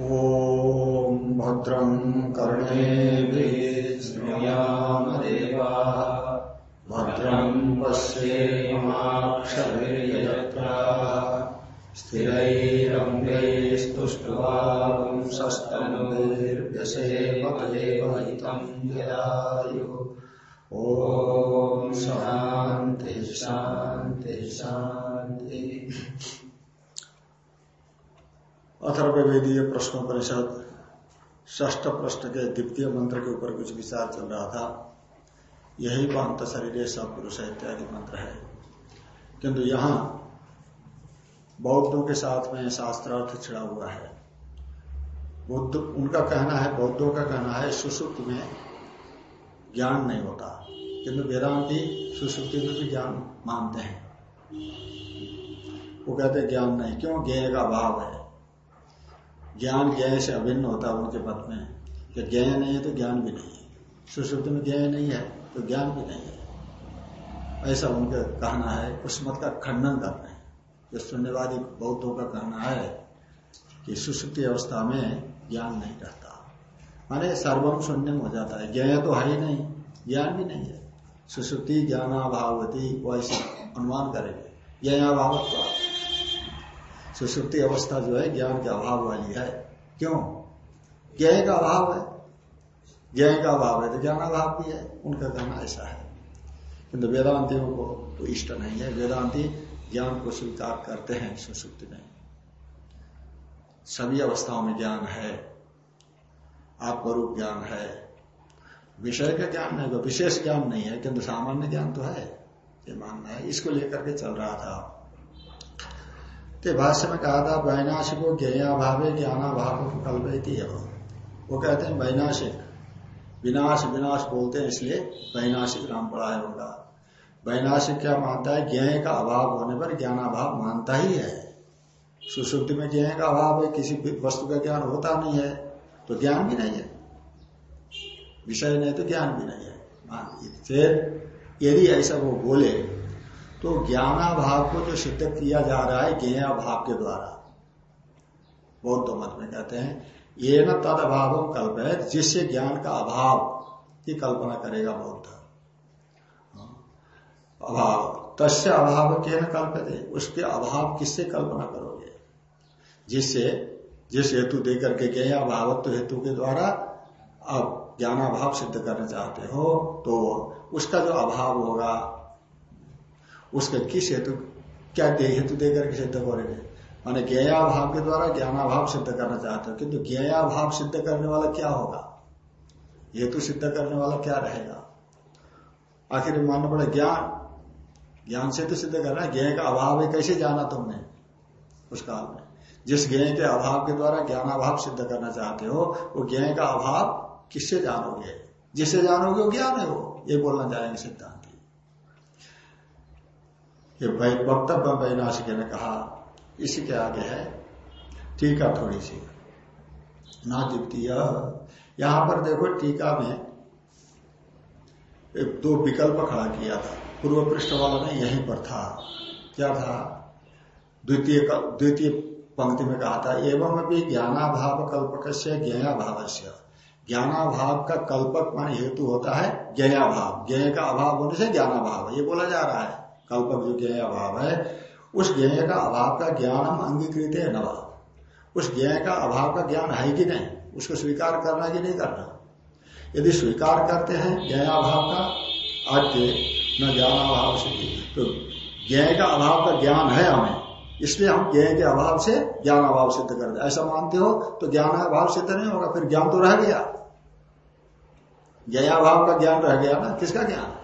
ॐ भद्रं कर्णेभिर्यामदेवा भद्रं पश्येमाक्षभिर्यत्रा स्थिरैरङ्गैस्तुष्ट्वांसस्तनुभिर्व्यसेवदेवहितं यदायुः ॐ शान्ति शान्ति शान्ति। अथर्वेदीय प्रश्नोपनिषद ष्ठ प्रश्न के द्वितीय मंत्र के ऊपर कुछ विचार चल रहा था। यही पांत शरीर सब पुरुष इत्यादि मंत्र है। किंतु यहाँ बौद्धों के साथ में शास्त्रार्थ छिड़ा हुआ है। बुद्ध, उनका कहना है, बौद्धों का कहना है सुसुप्त में ज्ञान नहीं होता। किंतु वेदांति सुसुप्ति में भी ज्ञान मानते हैं। वो कहते ज्ञान नहीं, क्यों? ज्ञ का अभाव है। ज्ञान ज्ञ से अभिन्न होता है उनके मत में। कि ज्ञ नहीं है तो ज्ञान भी नहीं है। सुश्रुति में ज्ञ नहीं है तो ज्ञान भी नहीं है। ऐसा उनका कहना है। उस मत का खंडन कर रहे हैं। जो शून्यवादी बौद्धों का कहना है कि सुश्रुति अवस्था में ज्ञान नहीं रहता। माने सर्वम शून्यम हो जाता है। ज्ञ तो है ही नहीं। ज्ञान भी नहीं है। सुश्रुति ज्ञानाभावती वैसे अनुमान करेंगे। ज्ञानाभावत्व सुसुप्ति अवस्था जो है, ज्ञान के अभाव वाली है। क्यों? ज्ञ का अभाव है। ज्ञ का अभाव है तो ज्ञान अभाव भी है, उनका कहना ऐसा है। किंतु वेदांतियों को तो इष्ट नहीं है। वेदांति ज्ञान को स्वीकार करते हैं, सुसुप्ति में सभी अवस्थाओं में ज्ञान है। आत्मरूप ज्ञान है। विषय का ज्ञान नहीं, विशेष ज्ञान नहीं है, किंतु सामान्य ज्ञान तो है। ये मानना है। इसको लेकर के चल रहा था। तो भाष्य में कहा था वैनाशिको ज्ञाभावे ज्ञानाभाव कल्पयती है वो कहते हैं, वैनाशिक। विनाश विनाश बोलते हैं, इसलिए वैनाशिक नाम पड़ा है उनका। वैनाशिक क्या मानता है? ज्ञ का अभाव होने पर ज्ञानाभाव मानता ही है। सुश्रुति में ज्ञ का अभाव है, किसी वस्तु का ज्ञान होता नहीं है तो ज्ञान भी नहीं है। विषय नहीं तो ज्ञान भी नहीं है। फिर यदि ऐसा वो बोले तो ज्ञानाभाव को जो सिद्ध किया जा रहा है ज्ञाभाव के द्वारा। बौद्ध मत में कहते हैं, ये न तद अभाव कल्प है, जिससे ज्ञान का अभाव की कल्पना करेगा बौद्ध। अभाव, तस्य अभाव के न कल्पते उसके अभाव किससे कल्पना करोगे? जिससे, जिस हेतु देकर के ज्ञा भावत्व हेतु के द्वारा आप ज्ञानाभाव सिद्ध करना चाहते हो तो उसका जो अभाव होगा उसके किस हेतु क्या हेतु देकर के सिद्ध करेंगे माने ज्ञाभाव के द्वारा ज्ञानाभाव सिद्ध करना चाहते हो। किंतु ज्ञाभाव सिद्ध करने वाला क्या होगा? हेतु सिद्ध करने वाला क्या रहेगा? आखिर मानना पड़े ज्ञान। ज्ञान से तो सिद्ध करना ज्ञ का अभाव है, कैसे जाना तुमने उस काल में? जिस ज्ञ के अभाव के द्वारा ज्ञानाभाव सिद्ध करना चाहते हो, वो ज्ञ का अभाव किससे जानोगे? जिससे जानोगे वो ज्ञान है वो। ये बोलना चाहेंगे सिद्धांत। ये वक्तव्य वैनाशिक ने कहा, इसी के आगे है। टीका थोड़ी सी। ना द्वितीय यहाँ पर देखो टीका में एक दो विकल्प खड़ा किया था। पूर्व पृष्ठ वाला में यहीं पर था। क्या था? द्वितीय द्वितीय पंक्ति में कहा था, एवं अभी ज्ञानाभाव कल्पक से ज्ञाभाव से ज्ञानाभाव का कल्पक मान हेतु होता है ज्ञाभाव ज्ञ का अभाव होने से ज्ञानाभाव। ये बोला जा रहा है। कल्पक जो ज्ञ अभाव है, उस ज्ञ का अभाव का ज्ञान हम अंगीकृत है नवा उस ज्ञ का अभाव का ज्ञान है कि नहीं, उसको स्वीकार करना कि नहीं करना? यदि स्वीकार करते हैं ज्ञाभाव का आद्य न ज्ञानाभाव से तो ज्ञ का अभाव का ज्ञान है हमें, इसलिए हम ज्ञ के अभाव से ज्ञान अभाव सिद्ध करते ऐसा मानते हो तो ज्ञान अभाव सिद्ध नहीं होगा, फिर ज्ञान तो रह गया। ज्ञाभाव का ज्ञान रह गया ना? किसका ज्ञान?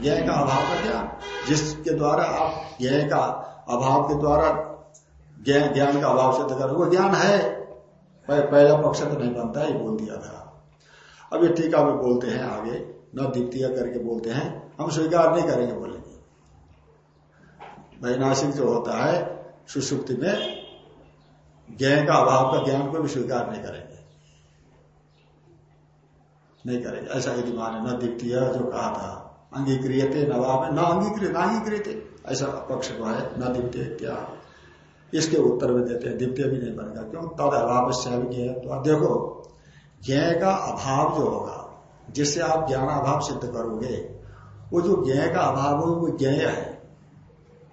ज्ञ का अभाव का ज्ञान जिसके द्वारा आप ज्ञ का अभाव के द्वारा ज्ञान का अभाव सिद्ध कर वो ज्ञान है। पहला पक्ष तो नहीं बनता, ये बोल दिया था। अब ये टीका में बोलते हैं आगे, न द्वितीय करके बोलते हैं। हम स्वीकार नहीं करेंगे, बोलेंगे। वैनाशिक जो होता है, सुसुप्ति में ज्ञ का अभाव का ज्ञान को भी स्वीकार नहीं करेंगे। नहीं करेंगे। ऐसा यदि माने, न द्वितीय जो कहा था। अंगीक्रियते नवा में न अंगीकृत न अंगीकृत ऐसा पक्ष को है, न द्वितीय क्या। इसके उत्तर में देते हैं द्वितीय भी नहीं बनेगा। क्यों? तद अभाव से ज्ञ तो देखो ज्ञ का अभाव जो होगा, जिससे आप ज्ञान अभाव सिद्ध करोगे, वो जो ज्ञ का अभाव हो, वो ज्ञ है।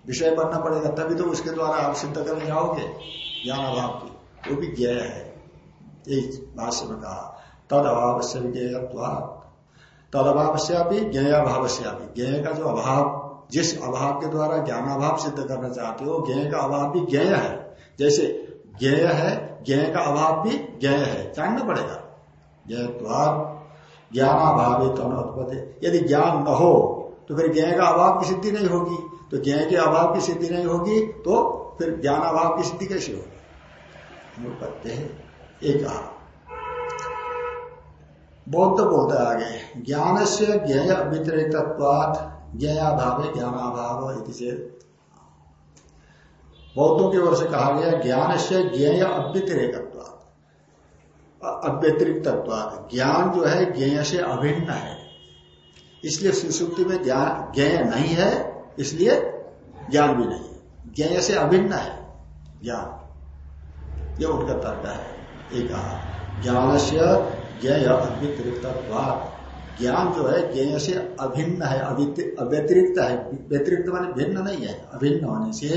विषय बनना पड़ेगा, तभी तो उसके द्वारा आप सिद्ध करने जाओगे ज्ञान अभाव की। वो भी ज्ञ है। यही भाष्य में कहा। तद अभाव से तद अभाव से भी ज्ञ अभाव से ज्ञ का जो अभाव, जिस अभाव के द्वारा ज्ञान अभाव सिद्ध करना चाहते हो ज्ञ का अभाव भी ज्ञ है। जैसे ज्ञ है ज्ञ का अभाव भी ज्ञ है। जानना पड़ेगा। ज्ञान ज्ञानाभाव यदि ज्ञान न हो तो फिर ज्ञ का अभाव की सिद्धि नहीं होगी। तो ज्ञ के अभाव की सिद्धि नहीं होगी तो फिर ज्ञान अभाव की सिद्धि कैसे होगी? करते हैं। एक बौद्ध बोलते आगे। ज्ञान से ज्ञेय वितरितत्वात ज्ञाभाव ज्ञानाभाव इति बौद्धों की ओर से कहा गया ज्ञान से ज्ञेय अव्यतिरेकत्वाद अव्यतिरिक्त ज्ञान जो है, ज्ञेय से अभिन्न है। इसलिए सुसुप्ति में ज्ञान, ज्ञेय नहीं है, इसलिए ज्ञान भी नहीं ज्ञेय से अभिन्न है, ज्ञान। ये उनका तर्क है। एक कहा ज्ञान से ज्ञेय अव्यतिरिक्त ज्ञान जो है ज्ञ से अभिन्न है अव्यतिरिक्त है। व्यतिरिक्त माने भिन्न नहीं है, अभिन्न होने से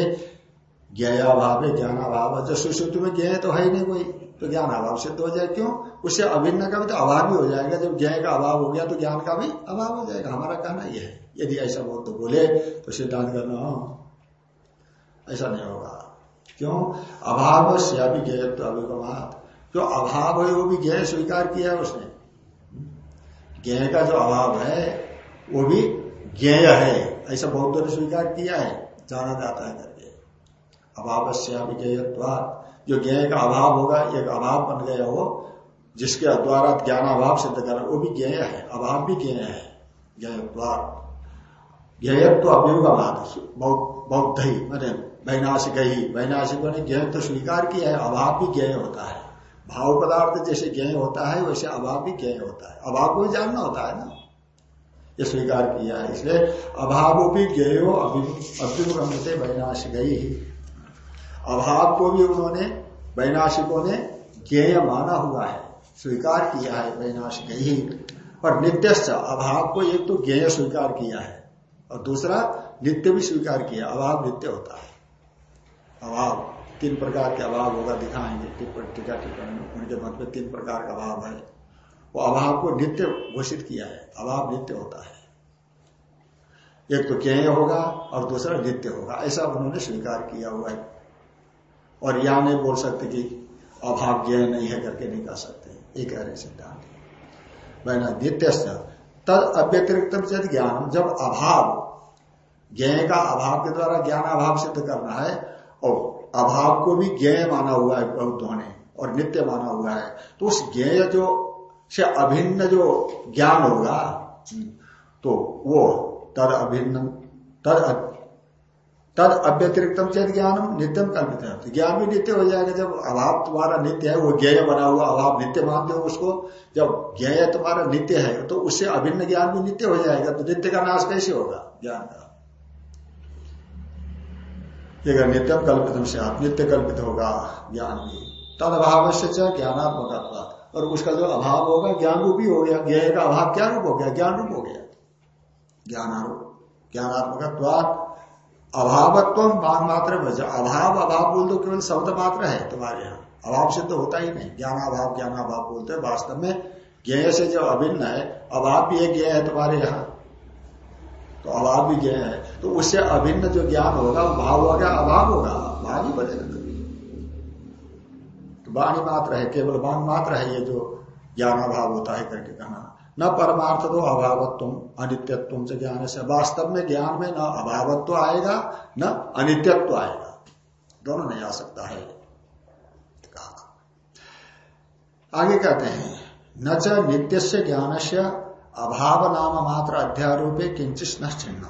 ज्ञाभाव ज्ञानाभाव जो सुश्रुति में ज्ञ तो है ही नहीं कोई तो ज्ञान अभाव सिद्ध हो जाए क्यों? उससे अभिन्न का भी तो अभाव भी हो जाएगा। जब ज्ञ का अभाव हो गया तो ज्ञान का भी अभाव हो जाएगा। हमारा कहना यह है, यदि ऐसा बोल तो बोले तो सिद्धांत करना हो, ऐसा नहीं होगा। क्यों? अभाव से अभी ज्ञ अभिगमात। जो अभाव है, वो भी ज्ञ स्वीकार किया है उसने। ज्ञ का जो अभाव है, वो भी ज्ञेय है। ऐसा बौद्ध ने स्वीकार किया है, जाना जाता है करके। अभाव से जो ज्ञ का अभाव होगा, एक अभाव बन गया वो, जिसके द्वारा ज्ञान अभाव सिद्ध कर वो भी ज्ञेय है, अभाव भी ज्ञेय है। ज्ञेयत्वाद ज्ञेयत्व अभियुगमात बौद्ध ही मैंने वैनाशिक। ही वैनाशिकों ने ज्ञ तो स्वीकार किया है, अभाव भी ज्ञेय होता है। भाव पदार्थ जैसे ज्ञ होता है, वैसे अभाव भी ज्ञ होता है। अभाव को भी जानना होता है ना? ये स्वीकार किया है, इसलिए अभाव भी ज्ञेयो अभ्युगमते वैनाशिक। ही अभाव को भी उन्होंने, वैनाशिकों ने ज्ञेय माना हुआ है, स्वीकार किया है वैनाशिक। ही और नित्य अभाव को एक तो ज्ञेय स्वीकार किया है, और दूसरा नित्य भी स्वीकार किया, अभाव नित्य होता है। अभाव। तीन प्रकार के अभाव होगा दिखाएँगे टीका टिप्पणी उनके मत में तीन प्रकार का अभाव है। वो अभाव को नित्य घोषित किया है, अभाव नित्य होता है। एक तो ज्ञेय होगा और दूसरा नित्य होगा, ऐसा उन्होंने स्वीकार किया हुआ है। और यह नहीं बोल सकते कि अभाव ज्ञ नहीं है करके नहीं कह सकते, एक कह रहे सिद्धांत वह नित्य तद अव्यतिरिक्त ज्ञान जब अभाव ज्ञ का अभाव के द्वारा ज्ञान अभाव सिद्ध करना है, और अभाव को भी ज्ञेय माना हुआ है बौद्धों ने और नित्य माना हुआ है। तो उस ज्ञेय जो, से अभिन्न जो ज्ञान होगा तो वो तद अभिन्न तद तद अव्यतिरिक्तम चेत ज्ञानम, नित्यम कल्पित ज्ञान भी नित्य हो जाएगा, जब अभाव तुम्हारा नित्य है, वो ज्ञेय बना हुआ, अभाव नित्य मानते हो उसको, जब ज्ञेय तुम्हारा नित्य है तो उससे अभिन्न ज्ञान भी नित्य हो जाएगा तो नित्य का नाश कैसे होगा ज्ञान का? एक नित्यम कल्पित से आप नित्य कल्पित होगा ज्ञान भी तद अभाव से ज्ञानात्मक और उसका जो अभाव होगा ज्ञान रूप ही हो गया ज्ञ का अभाव क्या रूप हो गया? ज्ञान रूप हो गया। ज्ञानारूप ज्ञानात्मक अभावत्व मान मात्र अभाव अभाव बोल दो, केवल शब्द मात्र है तुम्हारे यहाँ। अभाव सिद्ध होता ही नहीं। ज्ञान अभाव ज्ञान अभाव बोलते वास्तव में ज्ञ से जो अभिन्न है, अभाव भी एक ज्ञ है तुम्हारे यहाँ। तो अभाव भी ज्ञ है। तो उससे अभिन्न जो ज्ञान होगा, वो भाव होगा, अभाव होगा। भाव ही बनेगा कभी तो वाणी मात्र है, केवल वाण मात्र है ये जो ज्ञान अभाव होता है करके कहना न परमार्थ तो अभावत्व, अनित्यत्व से ज्ञान से। वास्तव में ज्ञान में न अभावत्व आएगा, न अनित्यत्व आएगा। दोनों नहीं आ सकता है। आगे कहते हैं, न च नित्य से ज्ञान से अभाव नाम मात्र अध्यारोपे किंचित न चिन्ह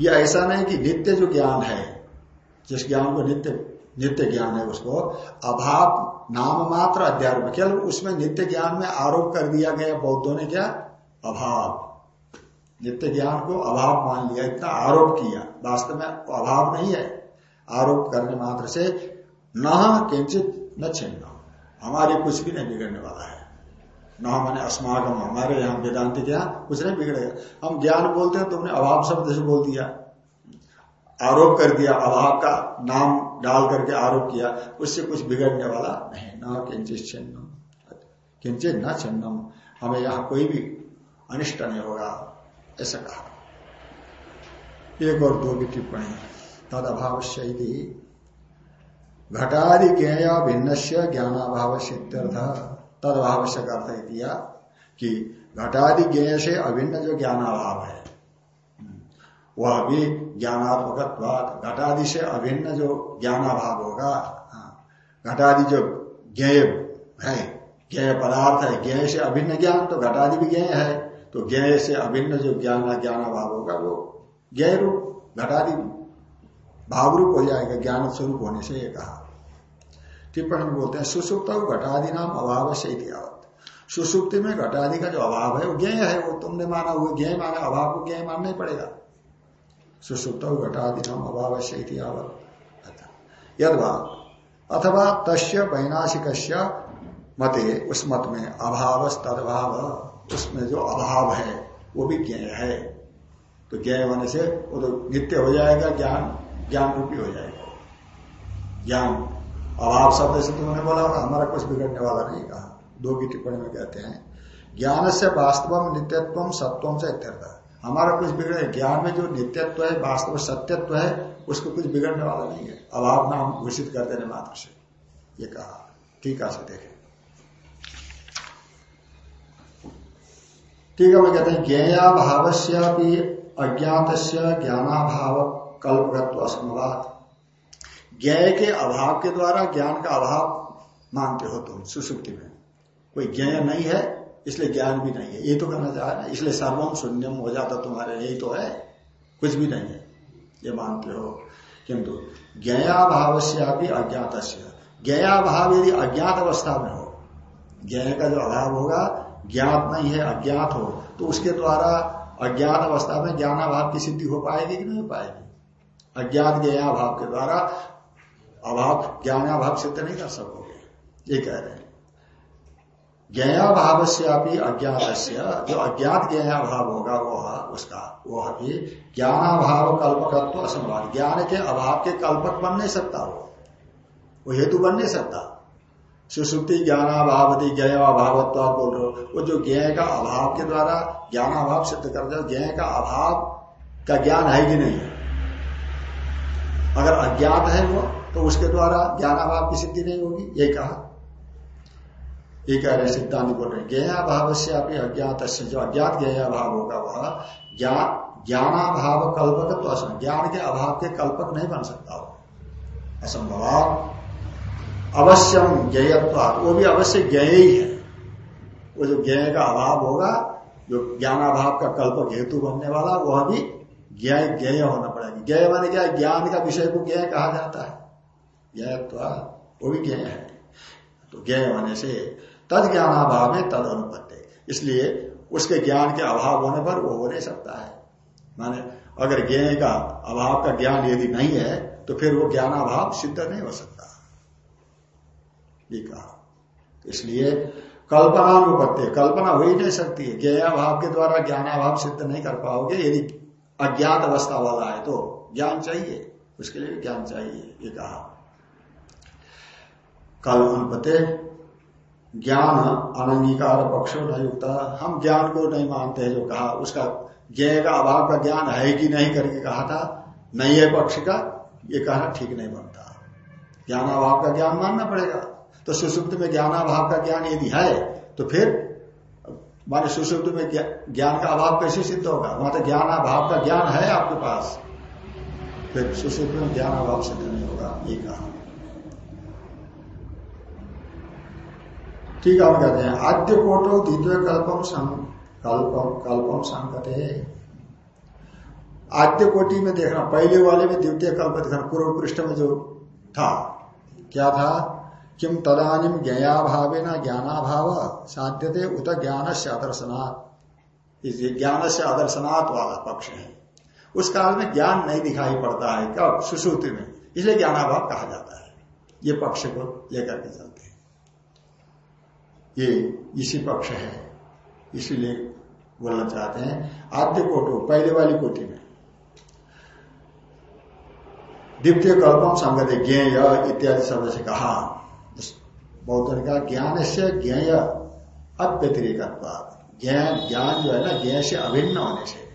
यह ऐसा नहीं कि नित्य जो ज्ञान है, जिस ज्ञान को नित्य नित्य ज्ञान है उसको, अभाव नाम मात्र अध्यारोप, केवल उसमें नित्य ज्ञान में आरोप कर दिया गया बौद्धों ने क्या? अभाव। नित्य ज्ञान को अभाव मान लिया, इतना आरोप किया। वास्तव में अभाव नहीं है। आरोप करने मात्र से न किंचित न छिन्न हमारे कुछ भी नहीं बिगड़ने वाला है। न मैंने अस्मागम हमारे यहाँ वेदांति क्या कुछ नहीं बिगड़ेगा हम ज्ञान बोलते हैं, तुमने अभाव शब्द से बोल दिया। आरोप कर दिया, अभाव का नाम डाल करके आरोप किया, उससे कुछ बिगड़ने वाला नहीं। न किंचित छिन्न किंचित न छिन्नम। हमें यहाँ कोई भी अनिष्ट नहीं होगा, ऐसा कहा। एक और दो की टिप्पणी। तद अभाव घटादि ज्ञेय भिन्न से ज्ञानाभाव सिद्ध्यर्थ तद अभाव से अर्थ दिया कि घटादि ज्ञेय से अभिन्न जो ज्ञानाभाव है वह भी ज्ञानात्मक घटादि से अभिन्न जो ज्ञानाभाव होगा हाँ, घटादि जो ज्ञेय है ज्ञेय पदार्थ है ज्ञेय से अभिन्न ज्ञान तो घटादि भी ज्ञेय है तो ज्ञेय से अभिन्न जो ज्ञान ज्ञानाभाव होगा वो ज्ञ रूप घटादि भाव रूप हो जाएगा ज्ञान स्वरूप होने से ये कहा। टिप्पणी में बोलते हैं, सुसुप्त घटादि नाम अभाव से सुसुप्ति में घटादि का जो अभाव है, वो ज्ञ है, वो तुमने माना, वो ज्ञ माना, अभाव को ज्ञ मानना ही पड़ेगा। सुसुप्त घटादि नाम अभाव से यदवा, अथवा तस्य वैनाशिक मते, उस मत में अभाव तदभाव उसमें जो अभाव है, वो भी ज्ञ है। तो ज्ञ होने से वो तो नित्य हो जाएगा, ज्ञान ज्ञान रूपी हो जाएगा। ज्ञान अभाव शब्द से तुमने बोला, हमारा कुछ बिगड़ने वाला नहीं कहा। दो की टिप्पणी में कहते हैं, ज्ञान से वास्तव नित्यत्व सत्वम से इत्यर्थ। हमारा कुछ बिगड़े, ज्ञान में जो नित्यत्व है, वास्तव सत्यत्व है, उसको कुछ बिगड़ने वाला नहीं है। अभाव नाम घोषित कर देने मात्र से। ये कहा। ठीक है देखें। ठीक है मैं कहते हैं ज्ञा भाव से अज्ञात ज्ञानाभाव कल्पगत्व असमवाद ज्ञ के अभाव के द्वारा ज्ञान का अभाव मानते हो तुम, सुसुप्ति में। कोई ज्ञ नहीं है, इसलिए ज्ञान भी नहीं है। ये तो कहना चाह रहे इसलिए सर्वम शून्यम हो जाता तुम्हारे यही तो है। कुछ भी नहीं है, ये मानते हो। किंतु ज्ञाभाव से भी अज्ञात ज्ञाभाव यदि अज्ञात अवस्था में हो ज्ञ का जो अभाव होगा, ज्ञात नहीं है, अज्ञात हो तो उसके द्वारा अज्ञात अवस्था में ज्ञानाभाव की सिद्धि हो पाएगी कि नहीं हो पाएगी? अज्ञात ज्ञाभाव के द्वारा अभाव ज्ञानाभाव सिद्ध नहीं कर सकोगे। ये कह रहे हैं। ज्ञाभाव से अभी अज्ञात जो अज्ञात ज्ञाभाव होगा वह, उसका, वह भी ज्ञानाभाव कल्पकत्व असंभव ज्ञान के अभाव के कल्पक बन नहीं सकता वो। वो हेतु बन नहीं सकता। सुसुप्ति ज्ञानाभावती ज्ञाभावत्व आप बोल रहे हो। वो जो ज्ञ का अभाव के द्वारा ज्ञानाभाव सिद्ध कर दो ज्ञ का अभाव का ज्ञान है कि नहीं। अगर अज्ञात है वो तो उसके द्वारा ज्ञानाभाव की सिद्धि नहीं होगी ये कहा। ये कह रहे सिद्धांत बोल रहे ज्ञाभाव से अपनी अज्ञात से जो अज्ञात ज्ञाभाव होगा वह ज्ञान ज्ञानाभाव कल्पक तो असम, ज्ञान के अभाव के कल्पक नहीं बन सकता वो। असंभव। अवश्यम ज्ञेयत्वात, वो भी अवश्य ज्ञेय ही है। वो जो ज्ञेय का अभाव होगा, जो ज्ञानाभाव का कल्पक हेतु बनने वाला, वह भी ज्ञ ज्ञेय होना पड़ेगा। ज्ञेय माने क्या? ज्ञान का विषय को ज्ञेय कहा जाता है। ज्ञेयत्व वो भी ज्ञेय है। तो ज्ञेय होने से तद ज्ञानाभाव में तद अनुपत्ति इसलिए उसके ज्ञान के अभाव होने पर वो हो नहीं सकता है। माने अगर ज्ञेय का अभाव का ज्ञान यदि नहीं है तो फिर वो ज्ञानाभाव सिद्ध नहीं हो सकता। ये कहा। इसलिए कल्पनानुपत्य कल्पना हो ही नहीं सकती है। ज्ञाभाव के द्वारा ज्ञानाभाव सिद्ध नहीं कर पाओगे, यदि अज्ञात अवस्था वाला है तो ज्ञान चाहिए। उसके लिए ज्ञान चाहिए, ये कहा। कल अनुपते ज्ञान अनंगीकार पक्षो न युक्त हम ज्ञान को नहीं मानते हैं, जो कहा, उसका ज्ञ का अभाव का ज्ञान है कि नहीं करके कहा था, नहीं है पक्ष का, ये कहना ठीक नहीं बनता। ज्ञान अभाव का ज्ञान मानना पड़ेगा। तो सुसुप्त में ज्ञान अभाव का ज्ञान यदि है तो फिर माने सुसुप्त में ज्ञान का अभाव कैसे सिद्ध होगा? वहाँ तो ज्ञान अभाव का ज्ञान है आपके पास। फिर सुसुप्त में ज्ञान अभाव सिद्ध नहीं होगा, ये कहा। ठीक है हम कहते हैं। आद्य कोटो द्वितीय कल्पम कल्पम कल्पम संकते आद्य कोटि में देखना, पहले वाले में द्वितीय कल्प देखना, पूर्व पृष्ठ में जो था, क्या था? किम तदानिम ज्ञाभाव न ज्ञानाभाव साध्यते उत ज्ञान से आदर्शनाथ ज्ञान से आदर्शनाथ वाला पक्ष है। उस काल में ज्ञान नहीं दिखाई पड़ता है कब सुश्रुति में। इसलिए ज्ञानाभाव कहा जाता है। ये पक्ष को लेकर के चलते ये इसी पक्ष है। इसीलिए बोलना चाहते हैं। आद्य कोटो, पहले वाली कोटि में। द्वितीय कल्पम संगत ज्ञेय इत्यादि शब्द से कहा। बौद्ध ने कहा, ज्ञान से ज्ञेय अव्यतिरिक ज्ञान ज्ञान जो है ना ज्ञ से अभिन्न होने से।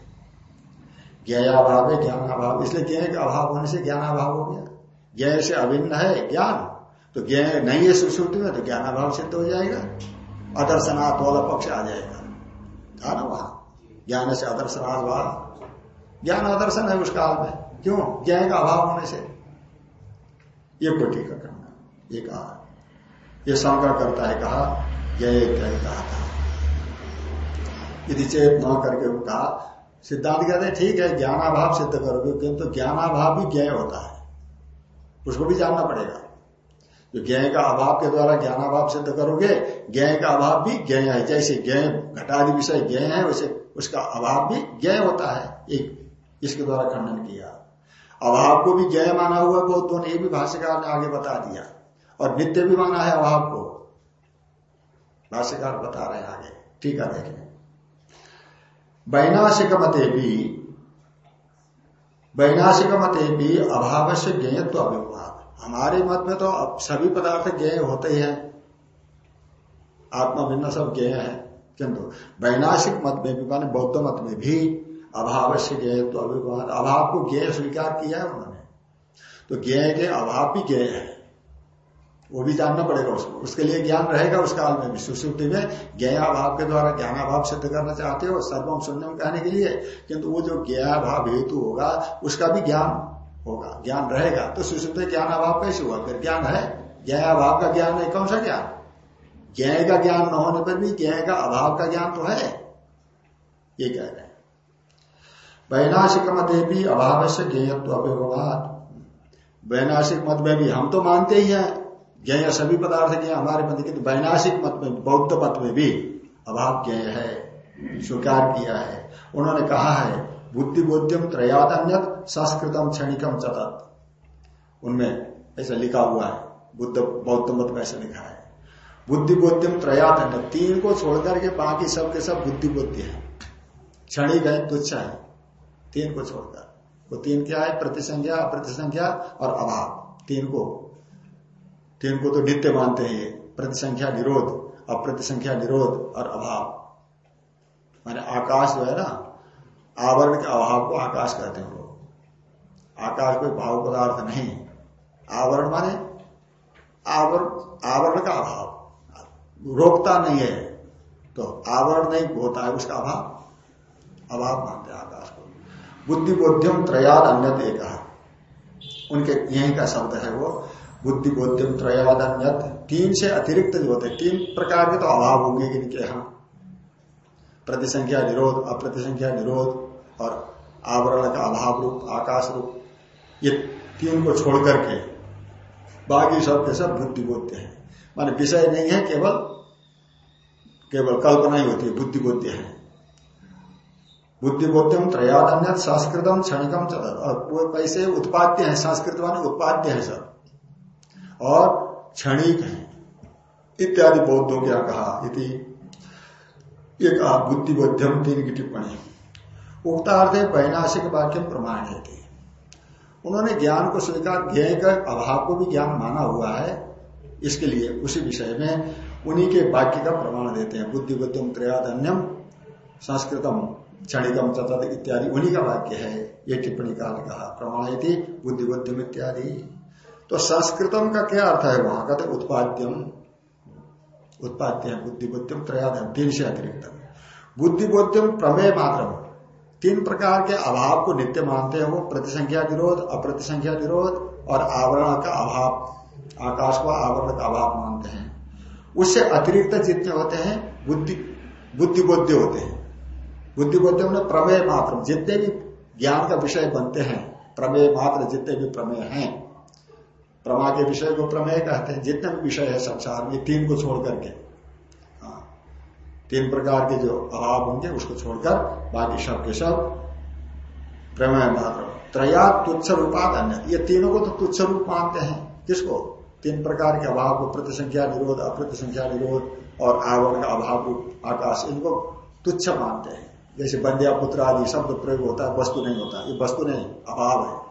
ज्ञाभाव है ज्ञान अभाव इसलिए ज्ञ का अभाव होने से ज्ञान अभाव हो गया। ज्ञ से अभिन्न है ज्ञान। तो ज्ञ नहीं है सुश्रुति में तो ज्ञानाभाव सिद्ध हो जाएगा अदर्शनाथ वाला पक्ष आ जाएगा। था ना वहाँ? ज्ञान से अदर्शनाथ वाला ज्ञान अदर्शन है उस काल में। क्यों? ज्ञान का अभाव होने से। ये का करना ये कहा ये शंका करता है, कहा ज्ञ इत्यादि कहा था यदि चेत न करके कहा, सिद्धांत कहते हैं, ठीक है, ज्ञानाभाव सिद्ध करोगे, किंतु तो ज्ञानाभाव भी ज्ञ होता है। उसको भी जानना पड़ेगा। जो ज्ञ का अभाव के द्वारा ज्ञान अभाव सिद्ध करोगे ज्ञ का अभाव भी ज्ञ है। जैसे ज्ञ घटादि विषय ज्ञ है, वैसे उसका अभाव भी ज्ञ होता है। एक, इसके द्वारा खंडन किया। अभाव को भी ज्ञ माना हुआ बहुत दोनों ने भी भाष्यकार ने आगे बता दिया। और नित्य भी माना है अभाव को। भाष्यकार बता रहे हैं आगे। ठीक है देखें वैनाशिक मते भी वैनाशिक मते भी अभाव से ज्ञेयत्व अभिवाद हमारे मत में तो अब सभी पदार्थ ज्ञेय होते ही हैं। आत्मा भिन्न सब ज्ञेय है, किंतु वैनाशिक मत में भी, माने बौद्ध मत में भी अभाव से ज्ञेय तो अभिवाद अभाव को ज्ञेय स्वीकार किया है उन्होंने। तो ज्ञेय के अभाव भी ज्ञेय है। वो भी जानना पड़ेगा उसको। उसके लिए ज्ञान रहेगा उस काल में भी। सुश्रुति में ज्ञाभाव के द्वारा ज्ञानाभाव सिद्ध करना चाहते हो, सर्वम शून्यम कहने के लिए, किंतु वो जो ज्ञाभाव हेतु होगा, उसका भी ज्ञान होगा। ज्ञान रहेगा। तो सुश्रुति ज्ञान अभाव कैसे हुआ? फिर ज्ञान है? ज्ञाभाव का ज्ञान है कौन सा ज्ञान? ज्ञ का ज्ञान न होने पर भी ज्ञ का अभाव का ज्ञान तो है। ये कह रहे हैं। वैनाशिक मत भी अभाव से ज्ञेयत्व अभिभाव वैनाशिक मत में भी हम तो मानते ही हैं। ज्ञ सभी पदार्थ ज्ञ हमारे मत किंतु वैनाशिक मत में, बौद्ध मत में भी अभाव ज्ञ है। स्वीकार किया है। उन्होंने कहा है बुद्धि बोध्यम त्रयादन्य संस्कृतम क्षणिकम चतत उनमें ऐसा लिखा हुआ है, बुद्ध, बौद्ध मत में ऐसा लिखा है। बुद्धि बोध्यम त्रयादन्य तीन को छोड़कर के बाकी सब के सब बुद्धि बोध्य है। क्षणिक है, तुच्छ है, तीन को छोड़कर। वो तीन क्या है? प्रतिसंख्या, अप्रतिसंख्या और अभाव। तीन को तीन को तो नित्य मानते हैं ये। प्रतिसंख्या निरोध, अप्रतिसंख्या निरोध और अभाव। माने आकाश जो है ना आवरण के अभाव को आकाश कहते हैं लोग। आकाश कोई भाव पदार्थ नहीं। आवरण माने आवरण आवरण का अभाव। रोकता नहीं है। तो आवरण नहीं, होता है उसका अभाव। अभाव मानते हैं आकाश को। बुद्धि बोध्यम त्रयाद अन्य एक उनके यही का शब्द है वो। बुद्धि बोध्यम त्रयादन्यत तीन से अतिरिक्त जो होते तीन प्रकार के तो अभाव होंगे इनके यहाँ। प्रतिसंख्या निरोध, अप्रतिसंख्या निरोध और आवरण का अभाव रूप, आकाश रूप, ये तीन को छोड़ करके बाकी सब के सब बुद्धि बोध्य है। माने विषय नहीं है, केवल केवल कल्पना ही होती है, बुद्धि बोध्य है। बुद्धि बोध्यम त्रयादन्य संस्कृतम क्षणिकम और वो कैसे उत्पाद्य है, संस्कृत माने उत्पाद्य है सब, और क्षणिक है। इत्यादि बौद्धों क्या कहा, इति ये कहा बुद्धि बोध्यम तीन की टिप्पणी। उक्तार्थ वैनाशिक वाक्य प्रमाण है थी उन्होंने ज्ञान को स्वीकार ज्ञ का अभाव को भी ज्ञान माना हुआ है। इसके लिए उसी विषय में उन्हीं के वाक्य का प्रमाण देते हैं। बुद्धि बुद्धिम त्रयाधन्यम संस्कृतम, क्षणिकम चतुर्थ इत्यादि उन्हीं का वाक्य है। ये टिप्पणी काल कहा प्रमाण बुद्धि बुद्धिम इत्यादि। तो संस्कृतम का क्या अर्थ है? वहाँ का तो उत्पाद्यम। उत्पाद्य है बुद्धिबोध्यम त्रयाधम तीन से अतिरिक्त बुद्धिबोध्यम प्रमेय मात्र तीन प्रकार के अभाव को नित्य मानते हैं वो, प्रतिसंख्या निरोध अप्रतिसंख्या निरोध और आवरण का अभाव, आकाश को आवरण का अभाव मानते हैं। उससे अतिरिक्त जितने होते हैं, बुद्धि, बुद्धिबोध्य होते हैं। बुद्धिबोध्य में प्रमेय मात्र जितने भी ज्ञान का विषय बनते हैं, प्रमेय मात्र जितने भी प्रमेय हैं प्रमा के विषय को प्रमेय कहते हैं, जितने भी विषय है संसार में, तीन को छोड़ करके हाँ। तीन प्रकार के जो अभाव होंगे, उसको छोड़कर बाकी सब के सब प्रमेय मात्र त्रया तुच्छ रूपात अन्य। ये तीनों को तो तुच्छ रूप मानते हैं। किसको? तीन प्रकार के अभाव को, प्रतिसंख्या निरोध, अप्रतिसंख्या निरोध और आवरण का अभाव रूप आकाश, इनको तुच्छ मानते हैं। जैसे बंदिया पुत्र आदि शब्द प्रयोग होता है, वस्तु नहीं होता। ये वस्तु नहीं, अभाव है।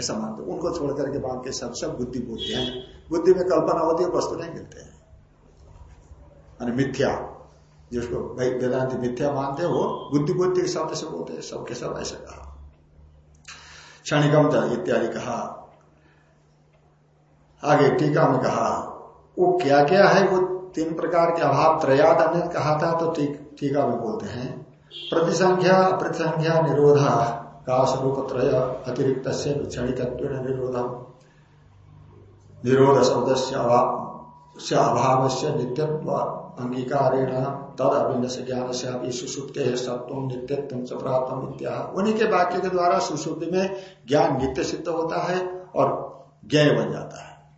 ऐसा मानते उनको छोड़ करके बाँध के सब सब बुद्धि बुद्धि है। बुद्धि में कल्पना होती है, वस्तु नहीं मिलते हैं। मिथ्या, जिसको भाई वेदांति मिथ्या मानते हैं, बुद्धि बुद्धि शब्द से बोलते हैं, सबके सब ऐसा कहा। क्षणिकम इत्यादि कहा। आगे टीका में कहा, वो क्या क्या है? वो तीन प्रकार के अभाव, त्रयाद अन्य कहा था तो टीका में बोलते हैं। प्रतिसंख्या प्रतिसंख्या निरोधा। का स्वरूप त्रय अतिरिक्त से क्षणिक निरोध निरोध शब्द से अभाव से नित्यत्व अंगीकारेण तद अभिन्न से ज्ञान से अभी सुसुप्ते सत्व नित्यत्व च प्राप्त इत्या। उन्हीं के वाक्य के द्वारा सुसुप्ति में ज्ञान नित्य सिद्ध होता है और ज्ञ बन जाता है।